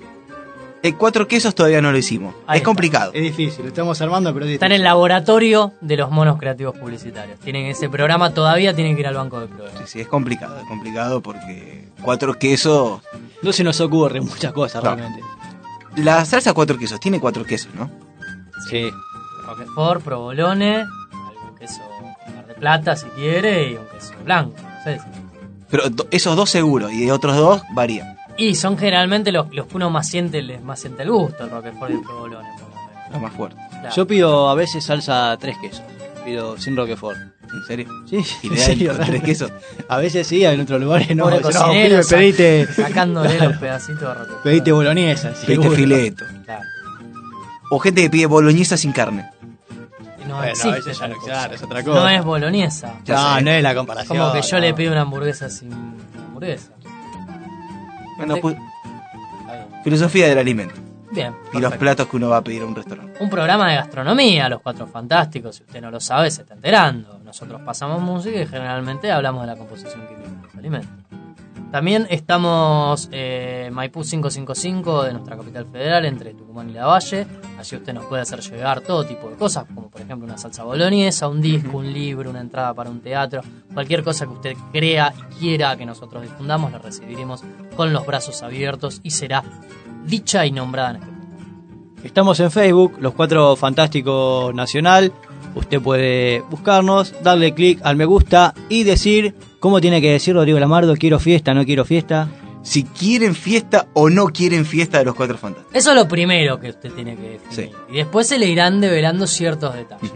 El cuatro quesos todavía no lo hicimos. Ahí es está. complicado. Es difícil, lo estamos armando, pero es Está en el laboratorio de los monos creativos publicitarios. Tienen ese programa, todavía tienen que ir al banco de pruebas. Sí, sí, es complicado, es complicado porque cuatro quesos. No se nos ocurren muchas cosas No. realmente. La salsa cuatro quesos tiene cuatro quesos, ¿no? Sí. Roquefort, provolone, algún queso mar de plata si quiere y un queso blanco. no sé si- Pero esos dos seguros y de otros dos varían. Y son generalmente los, los que uno más siente, les más siente el gusto, el Roquefort y el provolone. por lo menos. Los más fuertes. Claro. Yo pido a veces salsa tres quesos. Pido sin roquefort. ¿En serio? Sí, ¿Y en le dan serio, tres quesos? A veces sí, en otros lugares no. Pobre no, pedite, sacándole los pedacitos de Roquefort. pedite boloñesa. Pediste seguro. fileto. Claro. O gente que pide boloñesa sin carne. No Bueno, existe eso ya tal no- cosa. claro, es otra cosa. No es boloñesa. Ya No, sé. no es la comparación. Como que yo no. le pido una hamburguesa sin hamburguesa. Bueno, Te- pues, Está bien. filosofía del alimento. Bien. Y los platos que uno va a pedir a un restaurante. Un programa de gastronomía, Los Cuatro Fantásticos. Si usted no lo sabe, se está enterando. Nosotros pasamos música y generalmente hablamos de la composición química de los alimentos. También estamos eh, Maipú 555 de nuestra capital federal, entre Tucumán y La Valle. Allí usted nos puede hacer llegar todo tipo de cosas, como por ejemplo una salsa boloñesa, un disco, un libro, una entrada para un teatro. Cualquier cosa que usted crea y quiera que nosotros difundamos, la recibiremos con los brazos abiertos y será dicha y nombrada en este programa. Estamos en Facebook, Los Cuatro Fantásticos Nacional. Usted puede buscarnos, darle clic al me gusta y decir cómo tiene que decir Rodrigo Lamardo, quiero fiesta, no quiero fiesta. Si quieren fiesta o no quieren fiesta de los cuatro fantásticos. Eso es lo primero que usted tiene que definir. Sí. Y después se le irán develando ciertos detalles.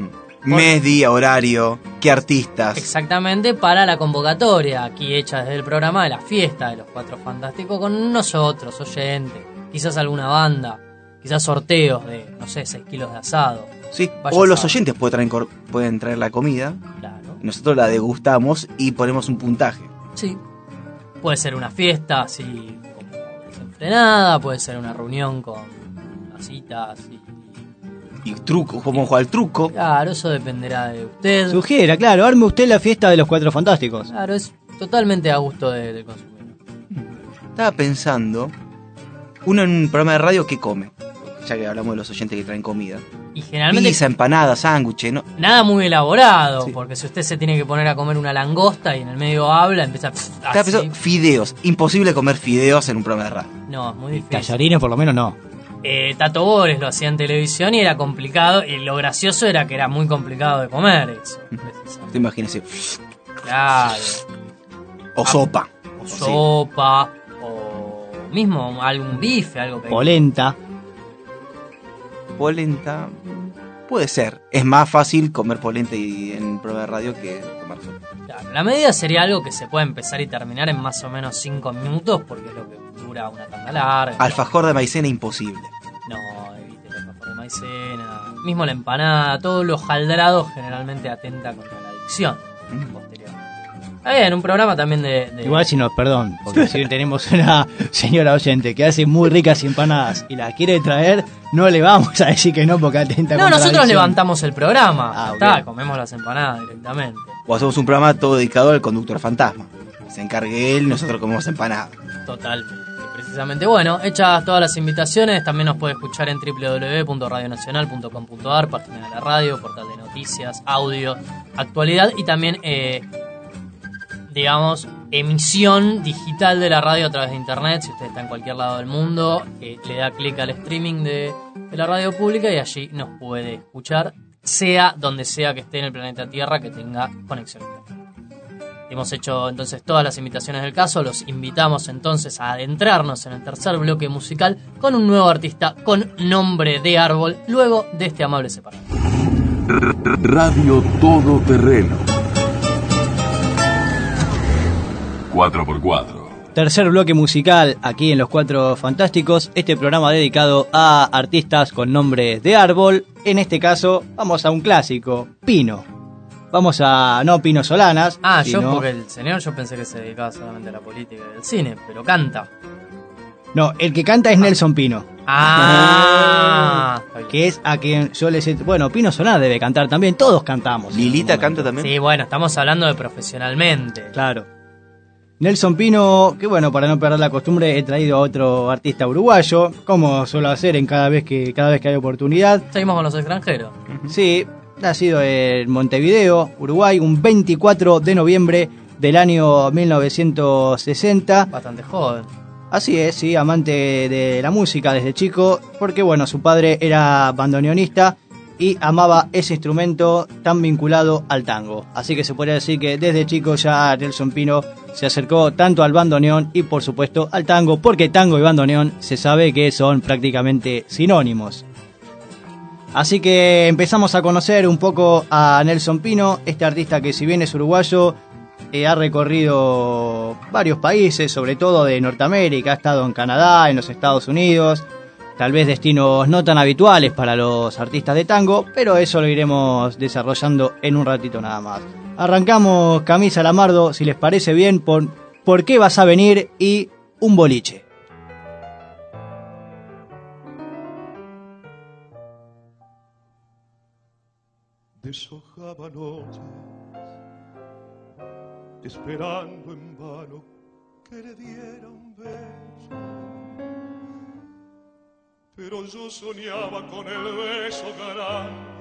Mes, día, horario, qué artistas. Exactamente para la convocatoria, aquí hecha desde el programa de la fiesta de los Cuatro Fantásticos con nosotros, oyentes. Quizás alguna banda, quizás sorteos de, no sé, 6 kilos de asado. Sí, Vaya o los oyentes pueden traer, cor- pueden traer la comida. Nosotros la degustamos y ponemos un puntaje. Sí. Puede ser una fiesta así como desenfrenada, puede ser una reunión con una cita así. Y truco, cómo jugar al truco. Claro, eso dependerá de usted. Sugiera, claro, arme usted la fiesta de los Cuatro Fantásticos. Claro, es totalmente a gusto de- del consumidor. Estaba pensando, uno en un programa de radio, ¿qué come? Ya que hablamos de los oyentes que traen comida. Y generalmente Pizza, empanada, sándwich, ¿no? nada muy elaborado, Sí. porque si usted se tiene que poner a comer una langosta y en el medio habla, empieza Estaba así. pensando, fideos. Imposible comer fideos en un programa de radio. No, es muy difícil. Tallarines por lo menos no. Eh, Tato Bores lo hacía en televisión y era complicado. Y lo gracioso era que era muy complicado de comer eso. Te imagínese. Claro. O sopa. O Sí. sopa, o mismo algún bife, algo pequeño. Polenta. Polenta. Puede ser. Es más fácil comer polenta y en prueba de radio que tomar sol. Claro, la medida sería algo que se puede empezar y terminar en más o menos 5 minutos porque es lo que dura una tanda larga. Alfajor de maicena imposible. No, evite el alfajor de maicena. Mismo la empanada, todo lo jaldrado generalmente atenta contra la adicción posterior. Está bien, un programa también de... de- Igual si no, perdón, porque si tenemos una señora oyente que hace muy ricas empanadas y las quiere traer, no le vamos a decir que no porque atenta No, nosotros levantamos el programa. Ah, Está, bien. comemos las empanadas directamente. O hacemos un programa todo dedicado al conductor fantasma. Se encargue él, nosotros comemos empanadas. Totalmente. Precisamente, bueno, hechas todas las invitaciones, también nos puede escuchar en www.radionacional.com.ar, página de la radio, portal de noticias, audio, actualidad y también, eh, digamos, emisión digital de la radio a través de internet. Si usted está en cualquier lado del mundo, eh, le da clic al streaming de, de la radio pública y allí nos puede escuchar, sea donde sea que esté en el planeta Tierra que tenga conexión. Hemos hecho entonces todas las invitaciones del caso, los invitamos entonces a adentrarnos en el tercer bloque musical con un nuevo artista con nombre de árbol, luego de este amable separado. Radio Todoterreno. 4x4. Tercer bloque musical aquí en Los Cuatro Fantásticos, este programa dedicado a artistas con nombre de árbol. En este caso, vamos a un clásico, Pino. Vamos a, no Pino Solanas. Ah, yo porque el señor yo pensé que se dedicaba solamente a la política y al cine, pero canta. No, el que canta es Nelson Pino. Ah, que es a quien yo les... he- Bueno, Pino Solanas debe cantar también, todos cantamos. ¿Lilita canta también? Sí, bueno, estamos hablando de profesionalmente. Claro. Nelson Pino, que bueno, para no perder la costumbre, he traído a otro artista uruguayo, como suelo hacer en cada vez que, cada vez que hay oportunidad. Seguimos con los extranjeros. Sí, nacido en Montevideo, Uruguay, un 24 de noviembre del año 1960. Bastante joven. Así es, sí, amante de la música desde chico, porque bueno, su padre era bandoneonista y amaba ese instrumento tan vinculado al tango. Así que se podría decir que desde chico ya Nelson Pino se acercó tanto al bandoneón y por supuesto al tango, porque tango y bandoneón se sabe que son prácticamente sinónimos. Así que empezamos a conocer un poco a Nelson Pino, este artista que si bien es uruguayo, eh, ha recorrido varios países, sobre todo de Norteamérica, ha estado en Canadá, en los Estados Unidos, tal vez destinos no tan habituales para los artistas de tango, pero eso lo iremos desarrollando en un ratito nada más. Arrancamos Camisa Lamardo, si les parece bien, por ¿Por qué vas a venir? y un boliche. deshojaba noches, esperando en vano que le diera un beso. Pero yo soñaba con el beso galán.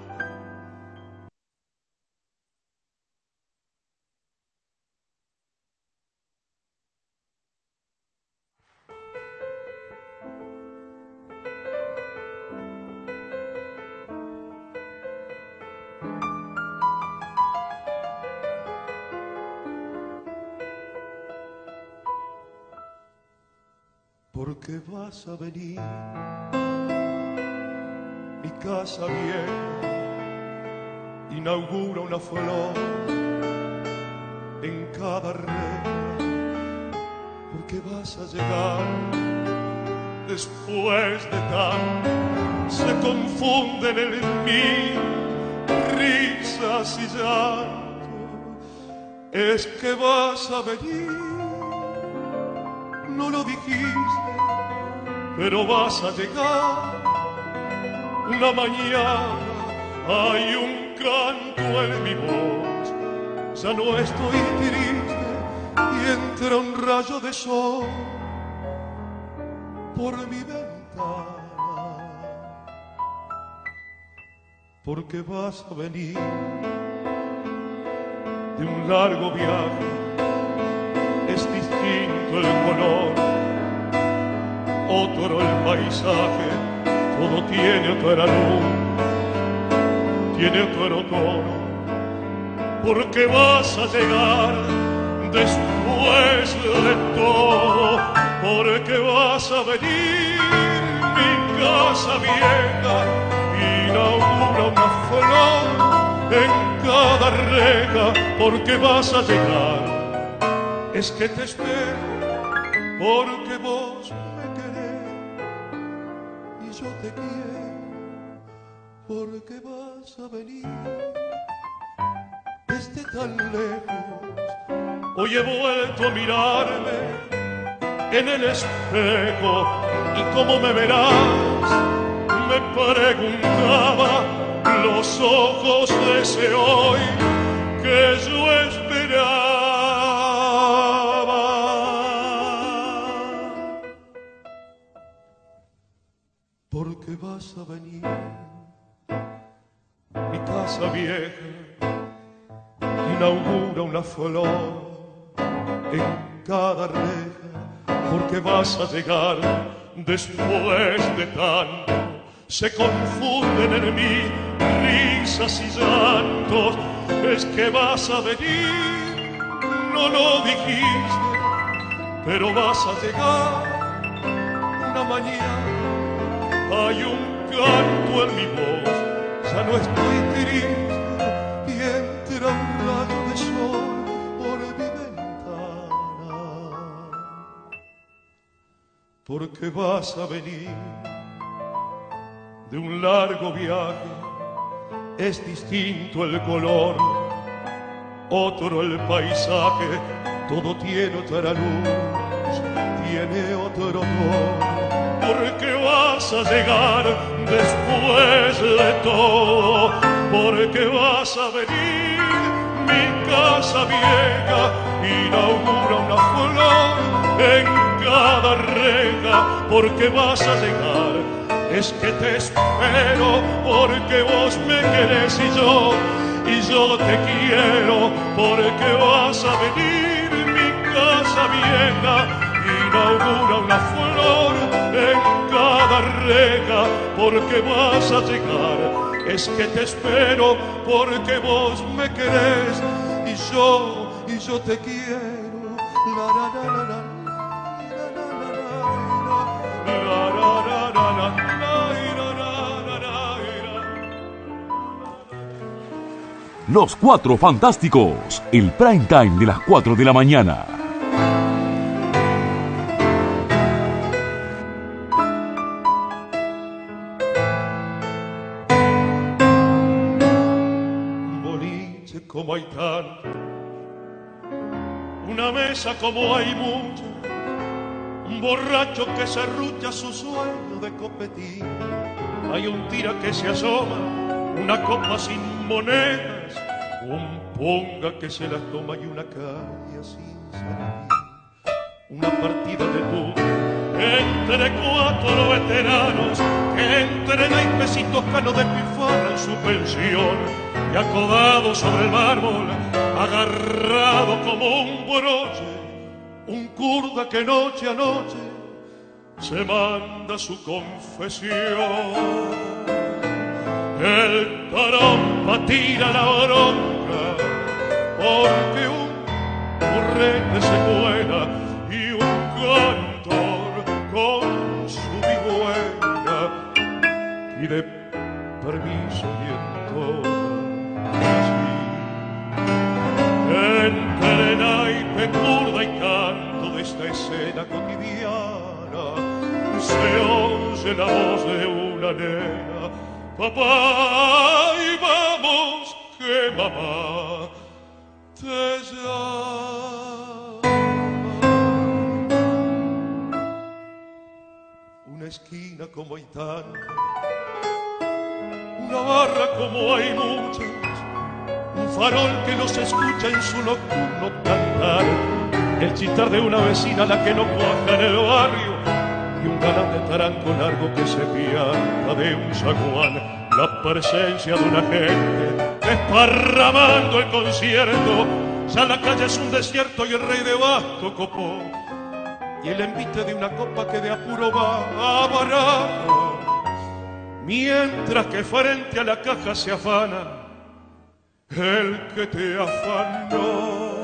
¿Por qué vas a venir? Mi casa vieja inaugura una flor en cada red. ¿Por qué vas a llegar después de tanto? Se confunden en mí risas y llanto. Es que vas a venir no lo dijiste, pero vas a llegar. Una mañana hay un canto en mi voz, ya no estoy triste y entra un rayo de sol por mi ventana. Porque vas a venir de un largo viaje es distinto el color, otro el paisaje, todo tiene otra luz, tiene otro tono, porque vas a llegar después de todo, porque vas a venir mi casa vieja inaugura una flor en cada reja porque vas a llegar. Es que te espero porque vos yo te porque vas a venir desde tan lejos. Hoy he vuelto a mirarme en el espejo y como me verás, me preguntaba los ojos de ese hoy que yo esperaba. Vas a venir, mi casa vieja inaugura una flor en cada reja porque vas a llegar después de tanto. Se confunden en mí risas y llantos, es que vas a venir, no lo dijiste, pero vas a llegar una mañana. Hay un canto en mi voz, ya no estoy triste y entra un rayo de sol por mi ventana porque vas a venir de un largo viaje. Es distinto el color, otro el paisaje, todo tiene otra luz, tiene otro olor. Porque vas a llegar después de todo, porque vas a venir mi casa vieja inaugura una flor en cada reja. Porque vas a llegar es que te espero porque vos me querés y yo y yo te quiero. Porque vas a venir mi casa vieja inaugura una flor en cada reja porque vas a llegar es que te espero porque vos me querés y yo y yo te quiero la, la, la. Los Cuatro Fantásticos, el prime time de las 4 de la mañana. Como hay tanto, una mesa como hay mucho, un borracho que se rucha su sueño de copetín. Hay un tira que se asoma, una copa sin monedas, un ponga que se la toma y una calle sin salir. Una partida de luz entre cuatro veteranos que entre naipes y toscanos despilfarran su pensión y acodado sobre el mármol, agarrado como un broche, un kurda que noche a noche se manda su confesión. El tarompa tira la bronca porque un burrete se cuela con su vihuela pide permiso y entre naipe, curda y canto de esta escena cotidiana se oye la voz de una nena papá y vamos que mamá te llama una esquina como hay tanta una barra como hay muchas un farol que los escucha en su nocturno cantar, el chistar de una vecina a la que no cuaja en el barrio, y un galán de taranco largo que se pianta de un zaguán, la presencia de una gente desparramando el concierto, ya la calle es un desierto y el rey de basto copó, y el envite de una copa que de apuro va a varar. Mientras que frente a la caja se afana el que te afanó.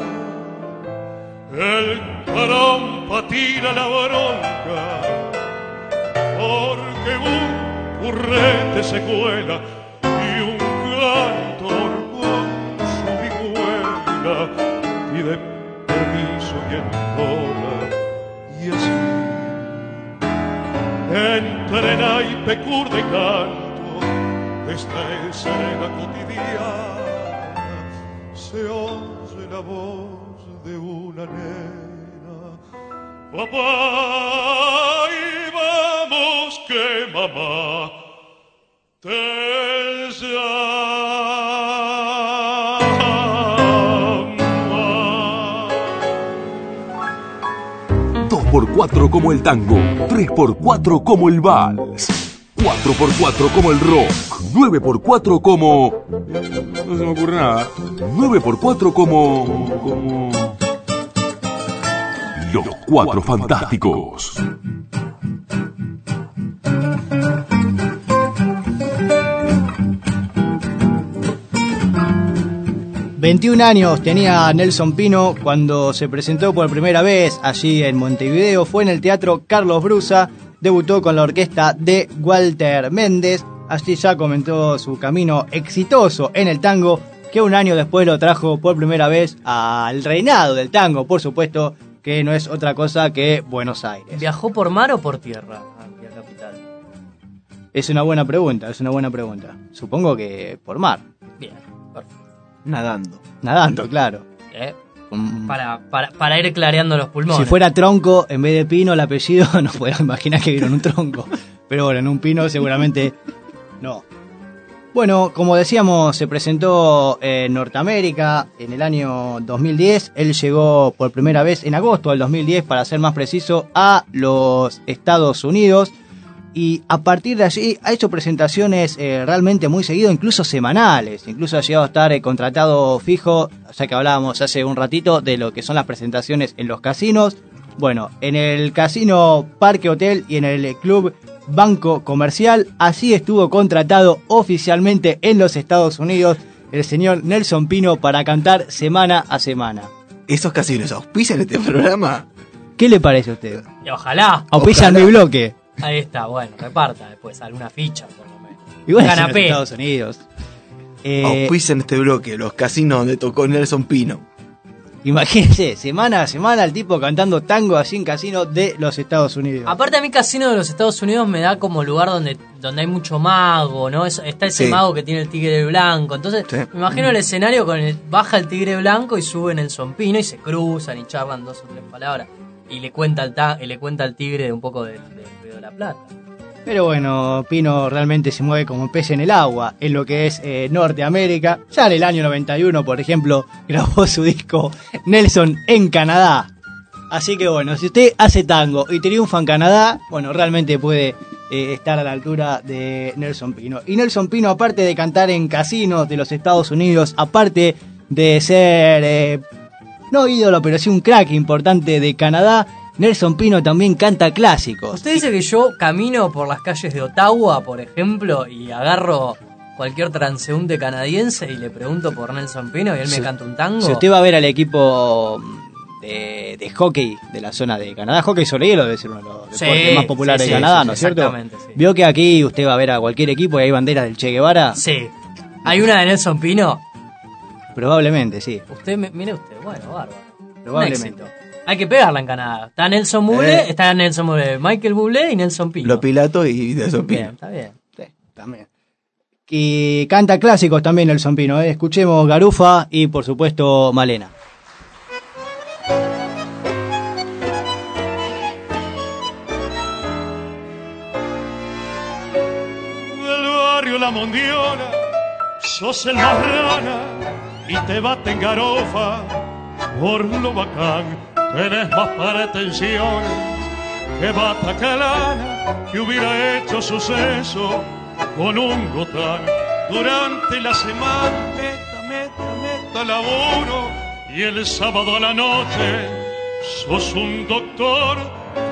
El trompa tira la bronca porque un currete se cuela y un cantor con su vihuela pide permiso y entonces entre naipe, curda y canto, esta escena cotidiana, se oye la voz de una nena. Papá, y vamos que mamá te llama. Dos por cuatro como el tango, tres por cuatro como el vals, cuatro por cuatro como el rock, nueve por cuatro como... No se me ocurre nada. Nueve por cuatro como... como... Los cuatro fantásticos. 21 años tenía Nelson Pino cuando se presentó por primera vez allí en Montevideo. Fue en el Teatro Carlos Brusa. Debutó con la orquesta de Walter Méndez. Allí ya comentó su camino exitoso en el tango, que un año después lo trajo por primera vez al reinado del tango, por supuesto, que no es otra cosa que Buenos Aires. ¿Viajó por mar o por tierra a Capital? Es una buena pregunta, es una buena pregunta. Supongo que por mar. Bien. Nadando. Nadando, claro. Eh. Para, para, para ir clareando los pulmones. Si fuera tronco, en vez de pino, el apellido, no puedo imaginar que vieron un tronco. Pero bueno, en un pino seguramente no. Bueno, como decíamos, se presentó en Norteamérica en el año 2010. Él llegó por primera vez en agosto del 2010, para ser más preciso, a los Estados Unidos. Y a partir de allí ha hecho presentaciones eh, realmente muy seguido, incluso semanales. Incluso ha llegado a estar eh, contratado fijo, ya que hablábamos hace un ratito de lo que son las presentaciones en los casinos. Bueno, en el casino Parque Hotel y en el club Banco Comercial, allí estuvo contratado oficialmente en los Estados Unidos el señor Nelson Pino para cantar semana a semana. ¿Esos casinos auspician este programa? ¿Qué le parece a usted? Y ojalá. Auspician mi bloque. Ahí está, bueno, reparta después alguna ficha por lo menos. Igual es en. Estados Unidos. Eh, Auspician este bloque, los casinos donde tocó Nelson Pino. Imagínense, semana a semana el tipo cantando tango así en casino de los Estados Unidos. Aparte a mí Casino de los Estados Unidos me da como lugar donde, donde hay mucho mago, ¿no? Es- está ese Sí. mago que tiene el tigre blanco. Entonces, Sí. me imagino el escenario con el, baja el tigre blanco y suben el zompino y se cruzan y charlan dos o tres palabras. Y le cuenta al, ta- y le cuenta al tigre de un poco de la Plata. Pero bueno, Pino realmente se mueve como pez en el agua en lo que es eh, Norteamérica. Ya en el año 91, por ejemplo, grabó su disco Nelson en Canadá. Así que bueno, si usted hace tango y triunfa en Canadá, bueno, realmente puede eh, estar a la altura de Nelson Pino. Y Nelson Pino, aparte de cantar en casinos de los Estados Unidos, aparte de ser, eh, no ídolo, pero sí un crack importante de Canadá, Nelson Pino también canta clásicos. Usted dice que yo camino por las calles de Ottawa, por ejemplo, y agarro cualquier transeúnte canadiense y le pregunto por Nelson Pino y él me canta un tango. Si usted va a ver al equipo mm, de, de hockey de la zona de Canadá, hockey sobre hielo debe ser uno de los Sí, deportes más populares sí, de Canadá, sí, ¿no es cierto? Vio que aquí usted va a ver a cualquier equipo y hay banderas del Che Guevara. Sí. ¿Hay una de Nelson Pino? Probablemente, sí. Usted, mire usted, bueno, bárbaro. Probablemente. Hay que pegarla en Canadá. Está Nelson Bublé, Eh. está Nelson Bublé, Michael Bublé y Nelson Pino. Lo Pilato y Nelson Bien, Pino. está bien. Sí, también. Y canta clásicos también el Pino. ¿eh? Escuchemos Garufa y por supuesto Malena. del barrio La Mondiola, sos el más rana y te baten garofa por lo bacán. Tenés más pretensiones que bata calana que hubiera hecho suceso con un gotán. Durante la semana, meta, meta, meta laburo y el sábado a la noche sos un doctor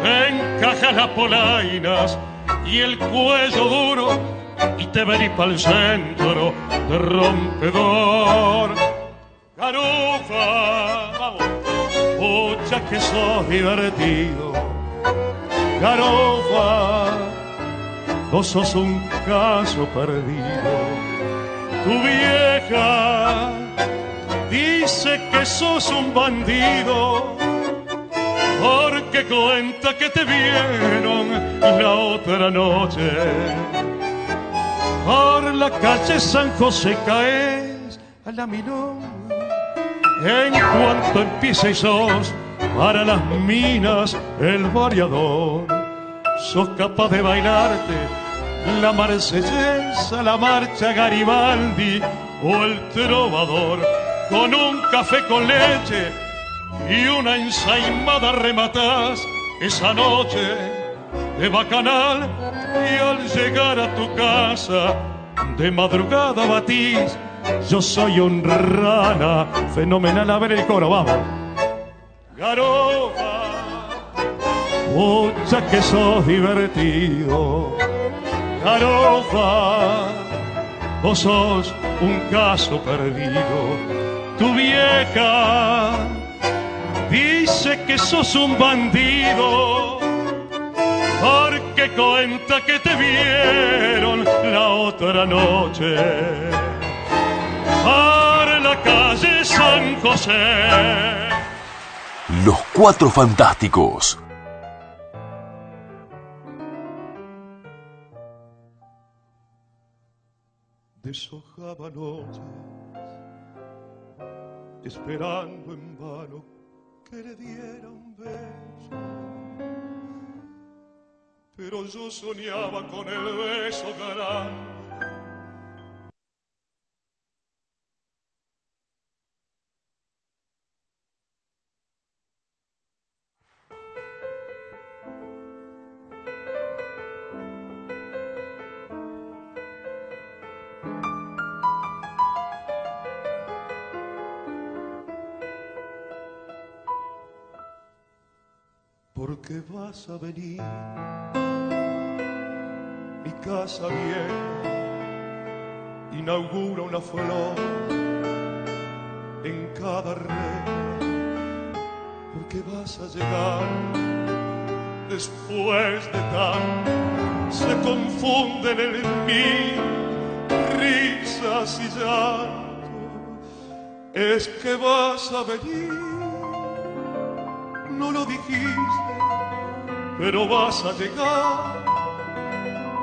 que encaja las polainas y el cuello duro y te venís para el centro de rompedor. Garufa, pucha que sos divertido. Garufa, vos sos un caso perdido. Tu vieja dice que sos un bandido porque cuenta que te vieron la otra noche. Por la calle San José caes a la milonga. En cuanto empiece sos para las minas el variador, sos capaz de bailarte la marsellesa, la marcha Garibaldi o el trovador con un café con leche y una ensaimada rematás esa noche de bacanal y al llegar a tu casa de madrugada batís yo soy un rana fenomenal a ver el coro vamos. Garofa mucha que sos divertido. Garofa vos sos un caso perdido. Tu vieja dice que sos un bandido porque cuenta que te vieron la otra noche por la calle San José. Los Cuatro Fantásticos. Deshojaba noches, esperando en vano que le diera un beso. Pero yo soñaba con el beso grande porque vas a venir. Mi casa vieja inaugura una flor en cada red, porque vas a llegar después de tanto. Se confunden en mí risas y llanto. Es que vas a venir, no lo dijiste pero vas a llegar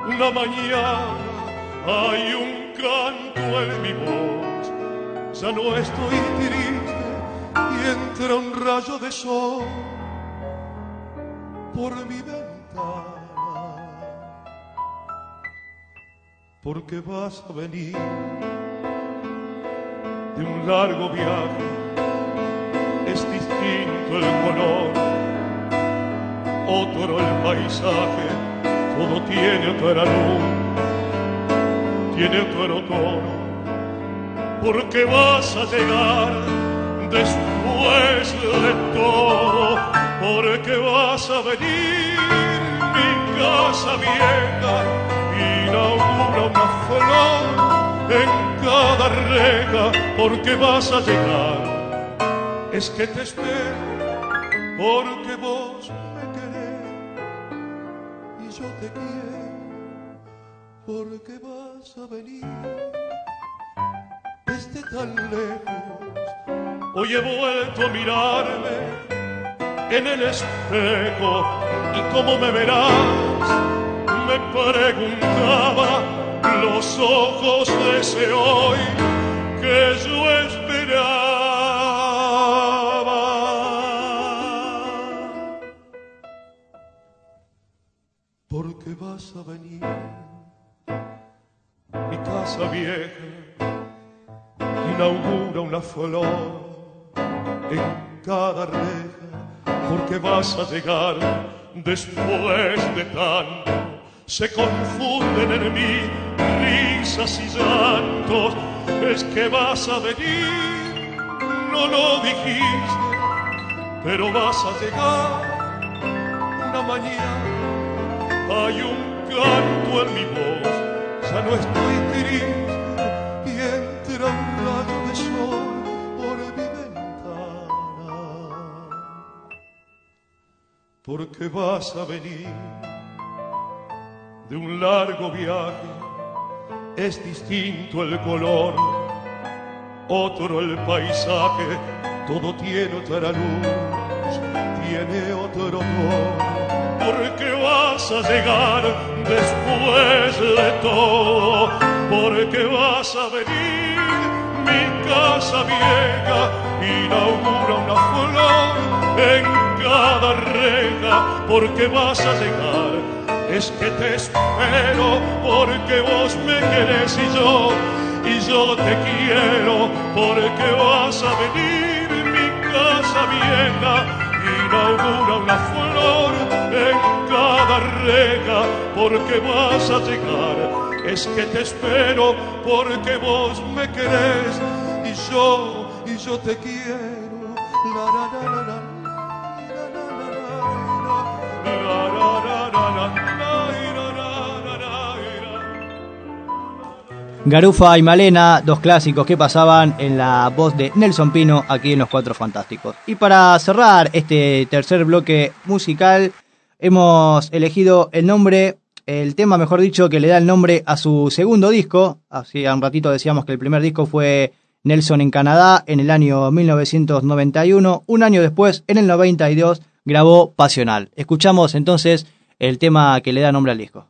una mañana. Hay un canto en mi voz, ya no estoy triste y entra un rayo de sol por mi ventana. Porque vas a venir de un largo viaje, es distinto el color otro el paisaje, todo tiene otra luz, tiene otro tono, porque vas a llegar después de todo, porque vas a venir mi casa vieja, inaugura una flor en cada reja, porque vas a llegar, es que te espero, porque vos porque vas a venir desde tan lejos. Hoy he vuelto a mirarme en el espejo y como me verás, me preguntaba los ojos de ese hoy que yo esperaba. porque vas a venir. Mi casa vieja inaugura una flor en cada reja, porque vas a llegar después de tanto. Se confunden en mí risas y llantos, es que vas a venir, no lo dijiste, pero vas a llegar. Una mañana hay un canto en mi voz, ya no estoy triste y entra un rayo de sol por mi ventana. Porque vas a venir de un largo viaje, es distinto el color, otro el paisaje, todo tiene otra luz tiene otro tono. Porque vas a llegar después de todo, porque vas a venir mi casa vieja inaugura una flor en cada reja porque vas a llegar es que te espero porque vos me querés y yo y yo te quiero. Porque vas a venir mi casa vieja inaugura una flor en cada reja porque vas a llegar es que te espero porque vos me querés y yo, y yo te quiero. Garufa y Malena, dos clásicos que pasaban en la voz de Nelson Pino aquí en Los Cuatro Fantásticos. Y para cerrar este tercer bloque musical, hemos elegido el nombre el tema, mejor dicho, que le da el nombre a su segundo disco. Así un ratito decíamos que el primer disco fue Nelson en Canadá en el año 1991. Un año después, en el 92, grabó Pasional. Escuchamos entonces el tema que le da nombre al disco.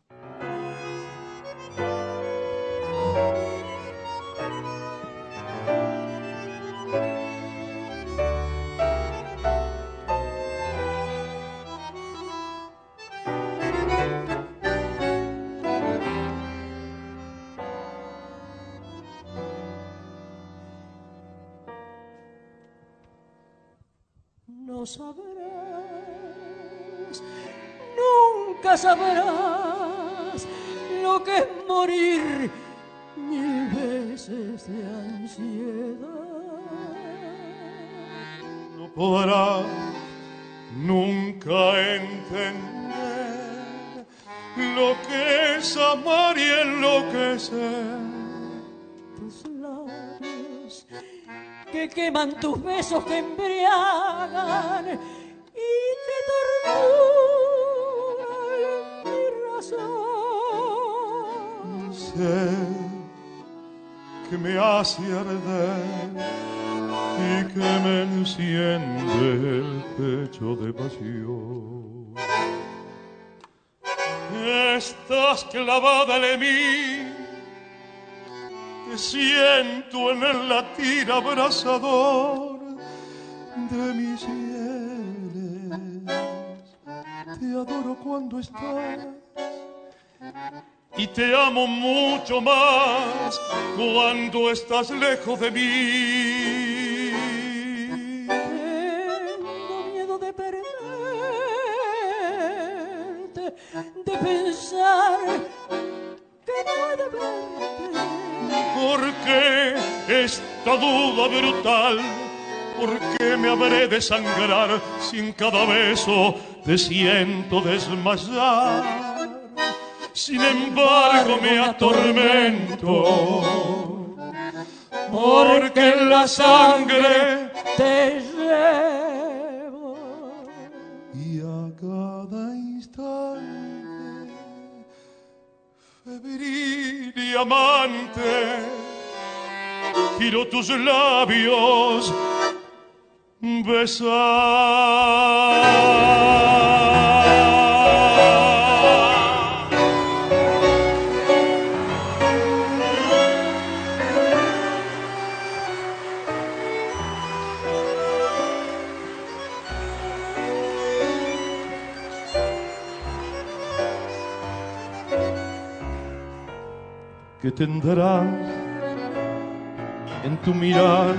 Queman tus besos que embriagan y que torturan mi razón. Sé que me hace arder y que me enciende el pecho de pasión. Estás clavada en mí te siento en el latir abrasador de mis sienes. Te adoro cuando estás y te amo mucho más cuando estás lejos de mí. Tengo miedo de perderte, de pensar he de verte ¿Por qué esta duda brutal? ¿Por qué me habré de sangrar si en cada beso te siento desmayar? Sin embargo me atormento, porque en la sangre te llevo. Y a cada instante febril y amante, giro tus labios, besar. Que tendrás en tu mirar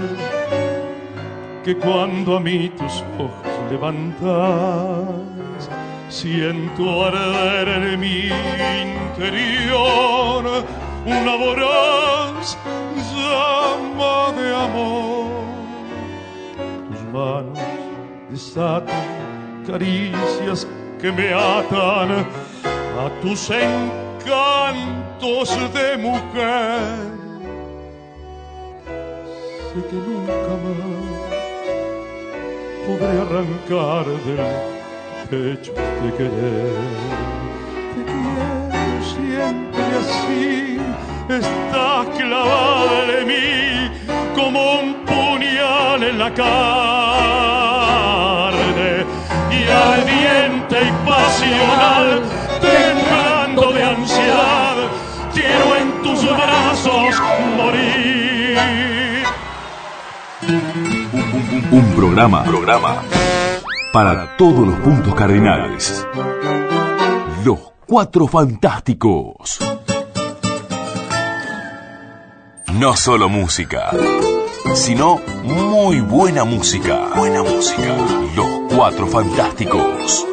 que cuando a mí tus ojos levantas siento arder en mi interior una voraz llama de amor. Tus manos desatan caricias que me atan a tus encantos de mujer. Sé que nunca más podré arrancar del pecho de querer. Te quiero siempre así, estás clavada en mí como un puñal en la carne y y pasional, quiero en tus brazos morir. Un programa, programa para todos los puntos cardinales. Los Cuatro Fantásticos. No solo música, sino muy buena música. Buena música. Los Cuatro Fantásticos.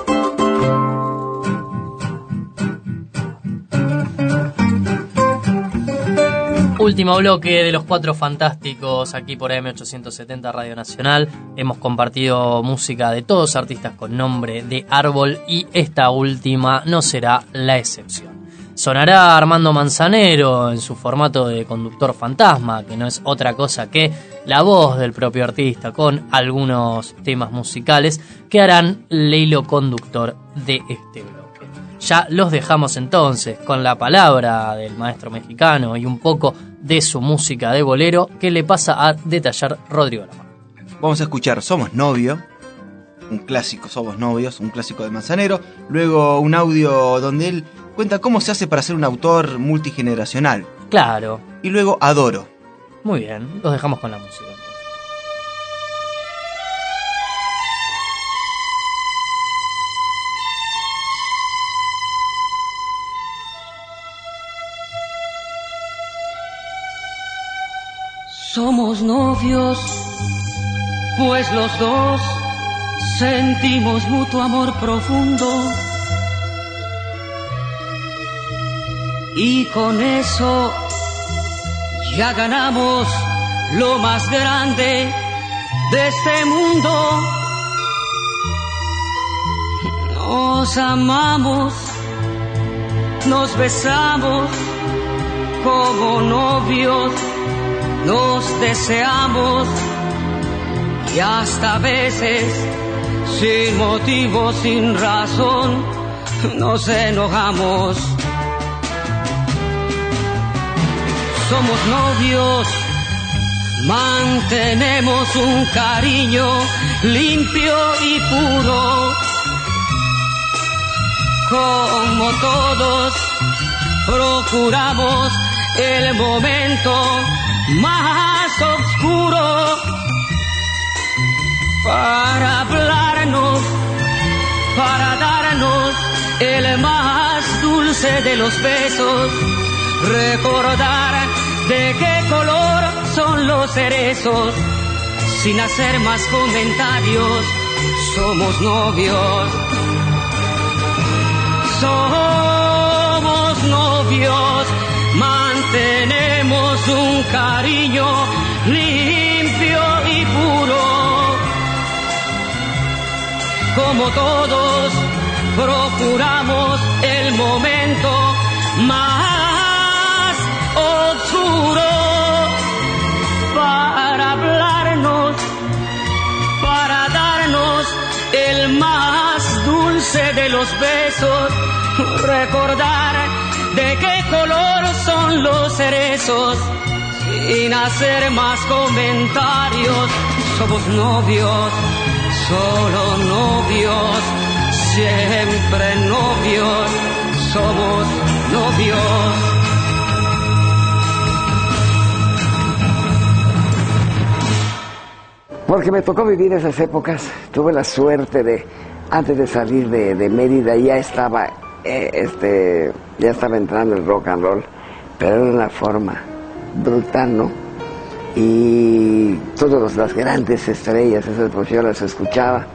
Último bloque de los cuatro fantásticos aquí por AM870 Radio Nacional. Hemos compartido música de todos artistas con nombre de árbol y esta última no será la excepción. Sonará Armando Manzanero en su formato de conductor fantasma, que no es otra cosa que la voz del propio artista con algunos temas musicales que harán el hilo conductor de este bloque. Ya los dejamos entonces con la palabra del maestro mexicano y un poco de su música de bolero que le pasa a detallar Rodrigo Lamar. Vamos a escuchar Somos Novio, un clásico Somos Novios, un clásico de Manzanero. Luego un audio donde él cuenta cómo se hace para ser un autor multigeneracional. Claro. Y luego Adoro. Muy bien, los dejamos con la música. Somos novios, pues los dos sentimos mutuo amor profundo. Y con eso ya ganamos lo más grande de este mundo. Nos amamos, nos besamos como novios nos deseamos y hasta a veces sin motivo, sin razón, nos enojamos. Somos novios, mantenemos un cariño limpio y puro, como todos procuramos el momento más oscuro para hablarnos, para darnos el más dulce de los besos, recordar de qué color son los cerezos, sin hacer más comentarios, somos novios. Somos cariño limpio y puro. Como todos procuramos el momento más oscuro para hablarnos, para darnos el más dulce de los besos, recordar de qué color son los cerezos, sin hacer más comentarios. Somos novios, solo novios, siempre novios, somos novios. Porque me tocó vivir esas épocas, tuve la suerte de, antes de salir de, de Mérida, ya estaba eh, este, ya estaba entrando el rock and roll, pero era una forma brutal, ¿no? Y todas las grandes estrellas, esas pues yo las escuchaba.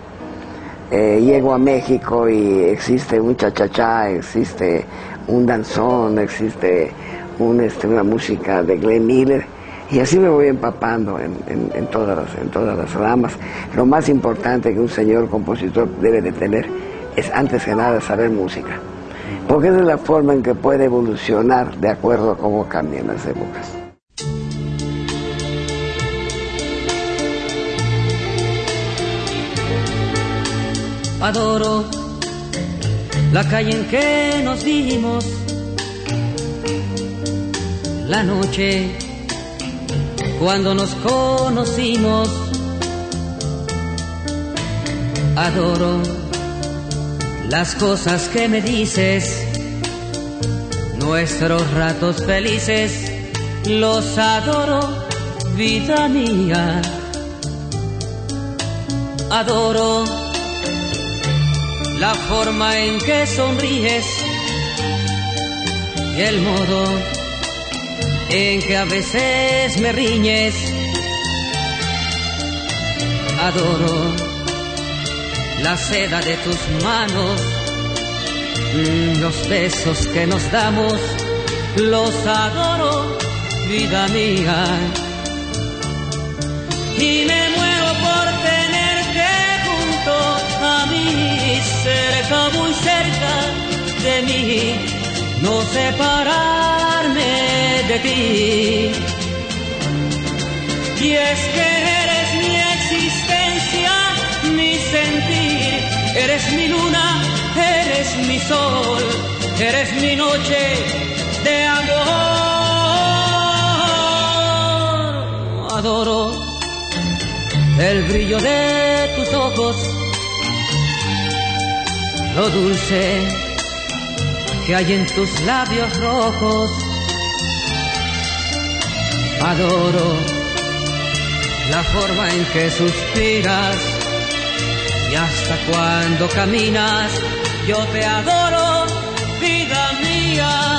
Eh, llego a México y existe un cha-cha-cha, existe un danzón, existe un, este, una música de Glenn Miller y así me voy empapando en, en, en, todas las, en todas las ramas. Lo más importante que un señor compositor debe de tener es antes que nada saber música porque es la forma en que puede evolucionar de acuerdo a cómo cambian las épocas. Adoro la calle en que nos vimos, la noche cuando nos conocimos. Adoro las cosas que me dices, nuestros ratos felices, los adoro, vida mía. Adoro la forma en que sonríes y el modo en que a veces me riñes. Adoro la seda de tus manos, los besos que nos damos, los adoro, vida mía. Y me muero por tenerte cerca, muy cerca de mí, no separarme de ti. Y es que eres mi existencia, mi sentir, eres mi luna, eres mi sol, eres mi noche de amor. Adoro el brillo de tus ojos, lo dulce que hay en tus labios rojos. Adoro la forma en que suspiras y hasta cuando caminas, yo te adoro, vida mía.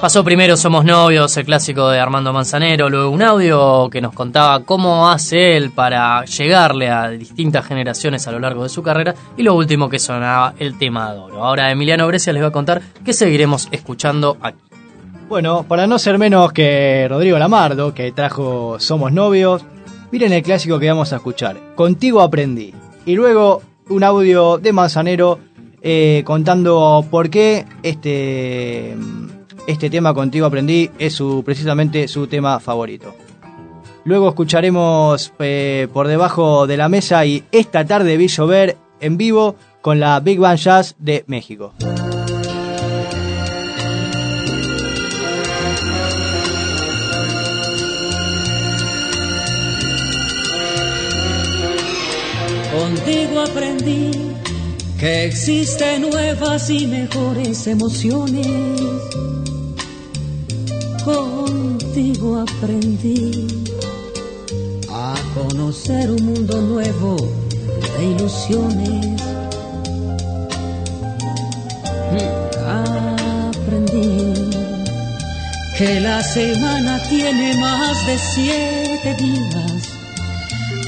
Pasó primero Somos Novios, el clásico de Armando Manzanero, luego un audio que nos contaba cómo hace él para llegarle a distintas generaciones a lo largo de su carrera y lo último que sonaba el tema Adoro. Ahora Emiliano Brescia les va a contar que seguiremos escuchando aquí. Bueno, para no ser menos que Rodrigo Lamardo, que trajo Somos Novios, miren el clásico que vamos a escuchar. Contigo aprendí. Y luego un audio de Manzanero eh, contando por qué este, este tema Contigo aprendí es su, precisamente su tema favorito. Luego escucharemos eh, por debajo de la mesa y esta tarde vi llover en vivo con la Big Band Jazz de México. Contigo aprendí que existen nuevas y mejores emociones. Contigo aprendí a conocer un mundo nuevo de ilusiones. Aprendí que la semana tiene más de siete días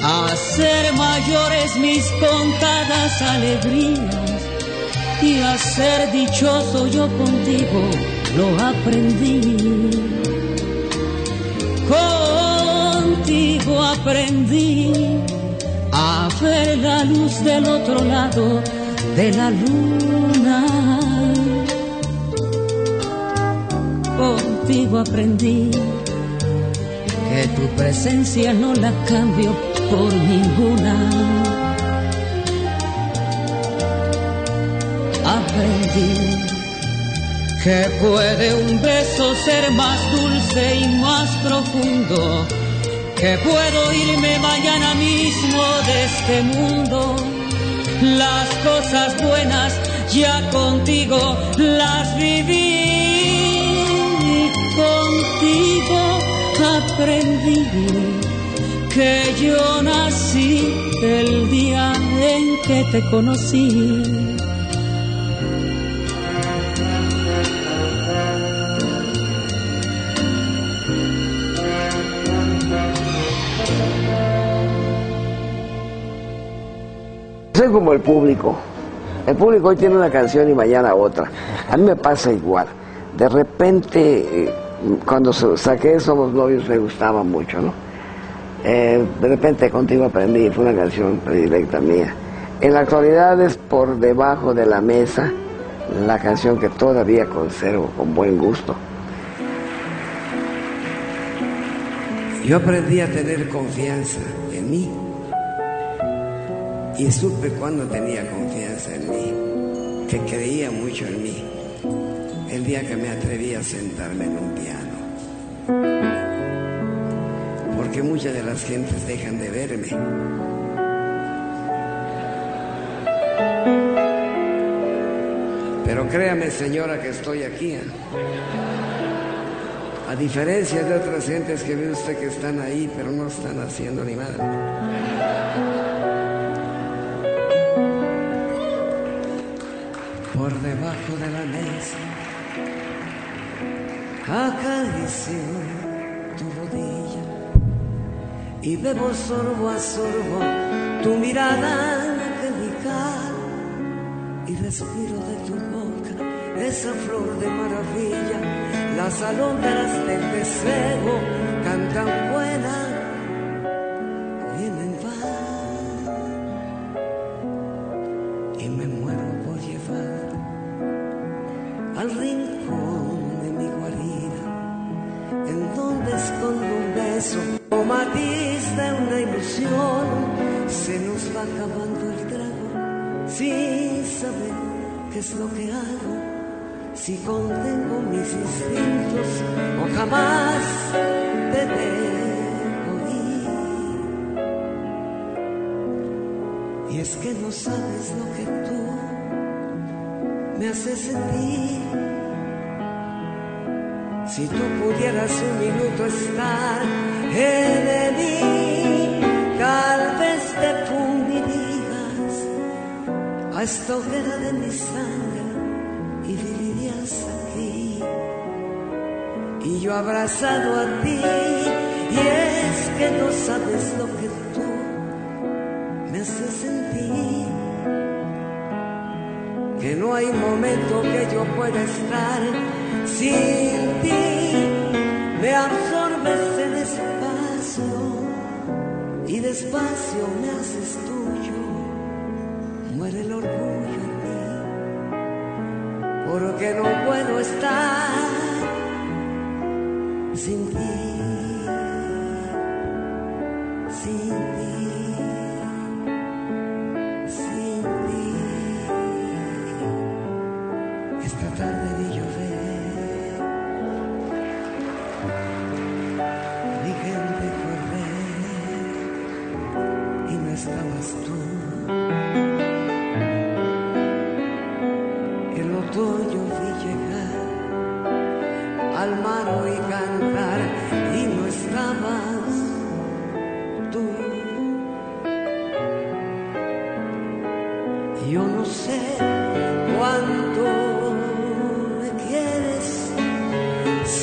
a ser mayores mis contadas alegrías y a ser dichoso yo contigo lo aprendí. Contigo aprendí a ver la luz del otro lado de la luna. Contigo aprendí que tu presencia no la cambio por ninguna. Aprendí que puede un beso ser más dulce y más profundo, que puedo irme mañana mismo de este mundo. Las cosas buenas ya contigo las viví y contigo aprendí que yo nací el día en que te conocí. Soy como el público. El público hoy tiene una canción y mañana otra. A mí me pasa igual. De repente, eh, cuando sa- saqué Somos Novios me gustaba mucho, ¿no? Eh, de repente contigo aprendí, fue una canción predilecta mía. En la actualidad es por debajo de la mesa la canción que todavía conservo con buen gusto. Yo aprendí a tener confianza en mí y supe cuando tenía confianza en mí, que creía mucho en mí, el día que me atreví a sentarme en un piano. Porque muchas de las gentes dejan de verme. Pero créame, señora, que estoy aquí. ¿eh? A diferencia de otras gentes que ve usted que están ahí, pero no están haciendo ni nada. Debajo de la mesa, acaricio tu rodilla y bebo sorbo a sorbo tu mirada angelical y respiro de tu boca esa flor de maravilla. Las alondras del deseo cantan es que no sabes lo que tú me haces sentir. Si tú pudieras un minuto estar en mí, tal vez te fundirías a esta hoguera de mi sangre y vivirías aquí. Y yo abrazado a ti, y es que no sabes lo que hay momento que yo pueda estar sin ti. Me absorbes el espacio y despacio me haces tuyo. Muere el orgullo en mí porque no puedo estar sin ti,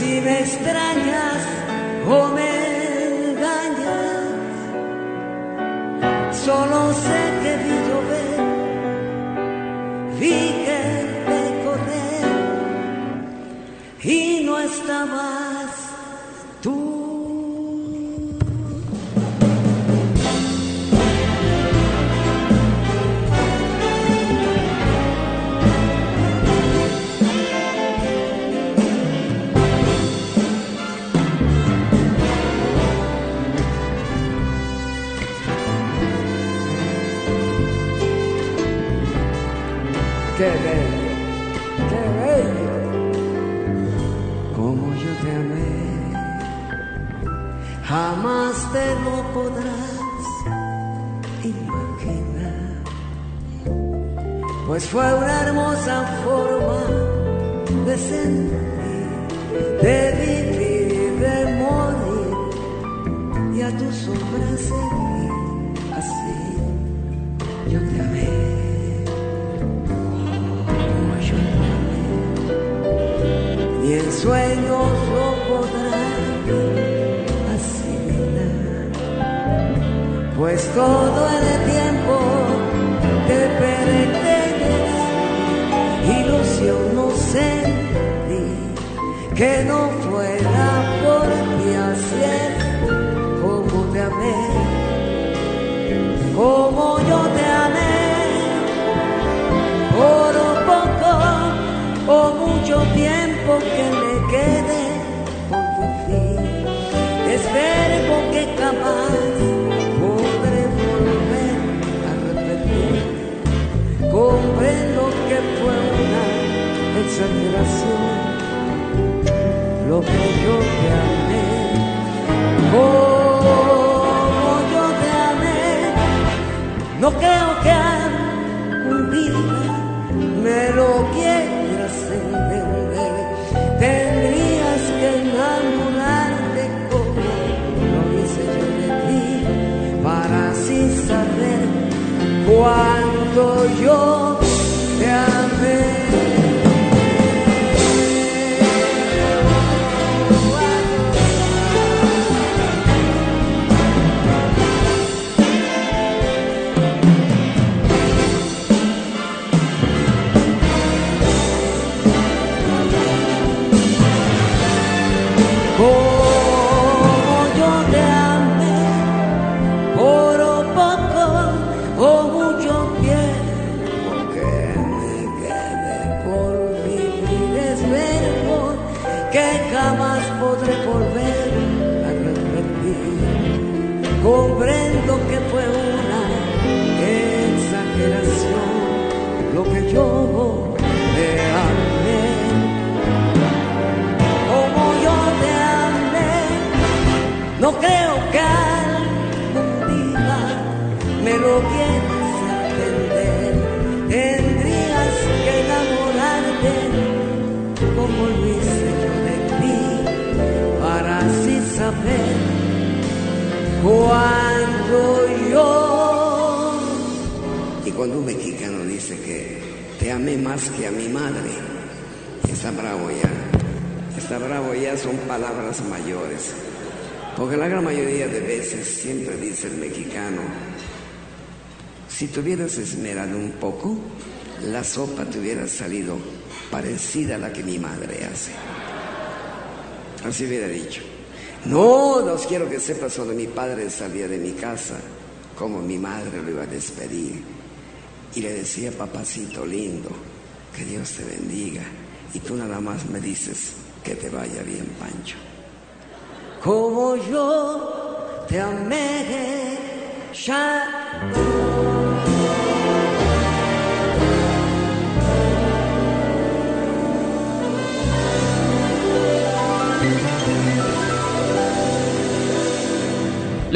si me extrañas o me engañas. Solo sé jamás te lo podrás imaginar, pues fue una hermosa forma de sentir, de vivir, de morir, y a tu sombra seguir, así yo te amé. como yo te. Ni en sueños pues todo el tiempo te pertenece, ilusión no sentí que no fuera por ti así como te amé, como yo te amé por poco o mucho tiempo que me quede por tu fin. Lo que yo te amé. Como yo te amé, no creo que algún día me lo quieras entender. Tendrías que enamorarte como lo hice yo de ti, para así saber cuánto yo yo te amé. Como yo te amé, no creo que algún día me lo quieras entender. Tendrías que enamorarte como lo hice yo de ti, para así saber cuando yo. Y cuando un mexicano te amé más que a mi madre, está bravo ya. Está bravo ya son palabras mayores. Porque la gran mayoría de veces siempre dice el mexicano, si te hubieras esmerado un poco, la sopa te hubiera salido parecida a la que mi madre hace. Así hubiera dicho. No, no quiero que sepas cuando mi padre salía de mi casa, como mi madre lo iba a despedir. Y le decía, papacito lindo, que Dios te bendiga. Y tú nada más me dices, que te vaya bien, Pancho. Como yo te amé, ya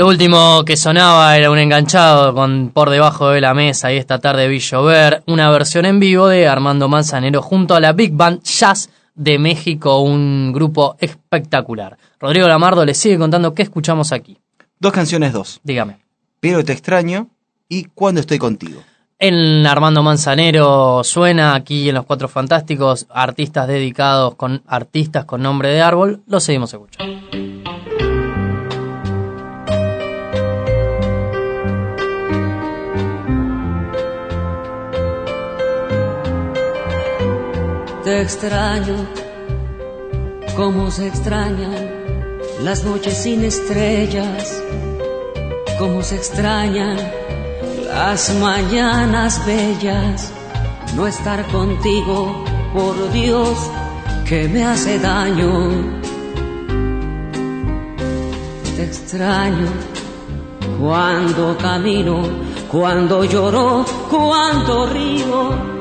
Lo último que sonaba era un enganchado con por debajo de la mesa y esta tarde vi llover, una versión en vivo de Armando Manzanero junto a la Big Band Jazz de México, un grupo espectacular. Rodrigo Lamardo le sigue contando qué escuchamos aquí. Dos canciones, dos. Dígame. Pero te extraño y cuando estoy contigo. En Armando Manzanero suena aquí en Los Cuatro Fantásticos, artistas dedicados con artistas con nombre de árbol, lo seguimos escuchando. Te extraño, como se extrañan las noches sin estrellas, como se extrañan las mañanas bellas. No estar contigo, por Dios, que me hace daño. Te extraño cuando camino, cuando lloro, cuando río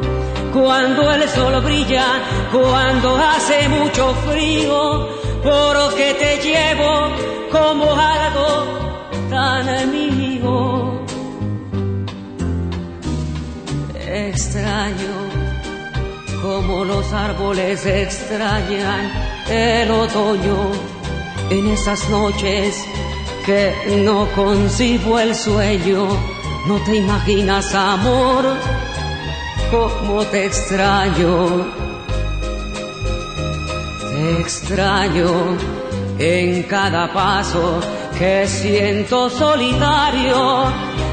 cuando el sol brilla, cuando hace mucho frío, porque te llevo como algo tan mío. Extraño como los árboles extrañan el otoño en esas noches que no concibo el sueño. No te imaginas, amor cómo te extraño. Te extraño en cada paso que siento solitario,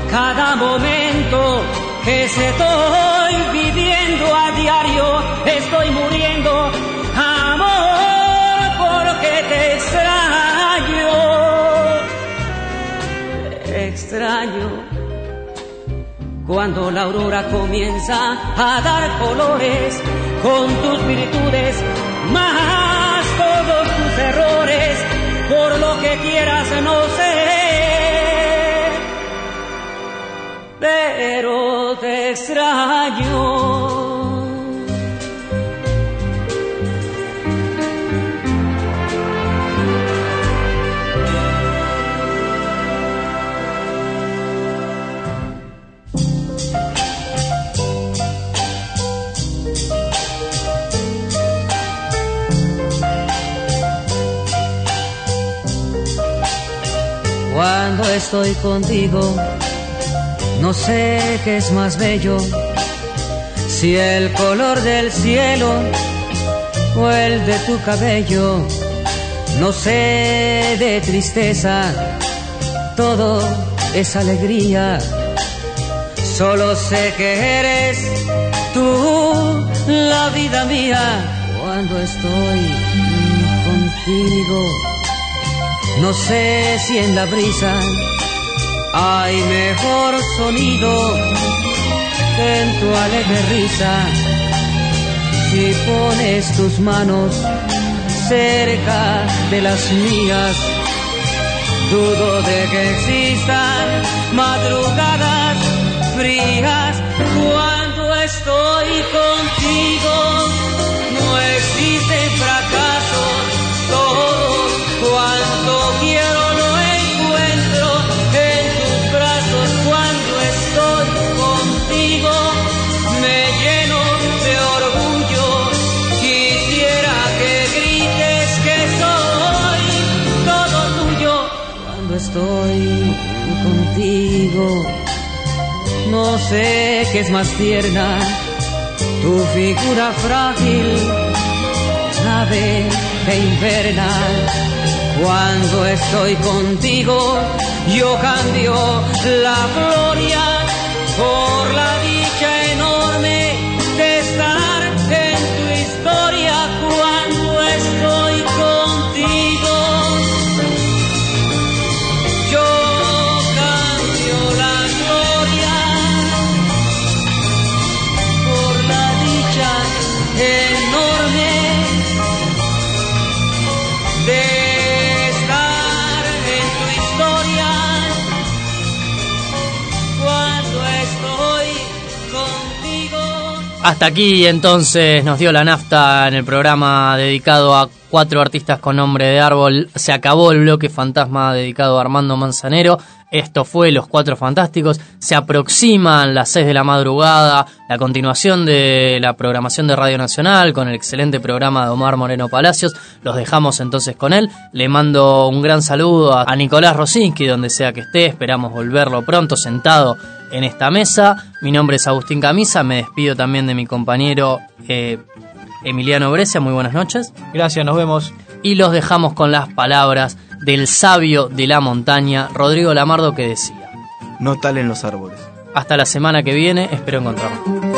cada momento que se estoy viviendo a diario, estoy muriendo, amor, porque te extraño. Te extraño cuando la aurora comienza a dar colores con tus virtudes, más todos tus errores, por lo que quieras no sé, pero te extraño. Estoy contigo, no sé qué es más bello, si el color del cielo o el de tu cabello. No sé de tristeza, todo es alegría. Solo sé que eres tú la vida mía cuando estoy contigo. No sé si en la brisa hay mejor sonido que en tu alegre risa. Si pones tus manos cerca de las mías, dudo de que existan madrugadas frías cuando estoy contigo. No sé qué es más tierna, tu figura frágil, ave que inverna. Cuando estoy contigo, yo cambio la gloria por la dicha Hasta aquí entonces nos dio la nafta en el programa dedicado a cuatro artistas con nombre de árbol. Se acabó el bloque fantasma dedicado a Armando Manzanero. Esto fue Los Cuatro Fantásticos. Se aproximan las 6 de la madrugada, la continuación de la programación de Radio Nacional con el excelente programa de Omar Moreno Palacios. Los dejamos entonces con él. Le mando un gran saludo a Nicolás Rosinski, donde sea que esté. Esperamos volverlo pronto sentado en esta mesa. Mi nombre es Agustín Camisa. Me despido también de mi compañero eh, Emiliano Brescia. Muy buenas noches. Gracias, nos vemos. Y los dejamos con las palabras del sabio de la montaña, Rodrigo Lamardo, que decía: No talen los árboles. Hasta la semana que viene, espero encontrarnos.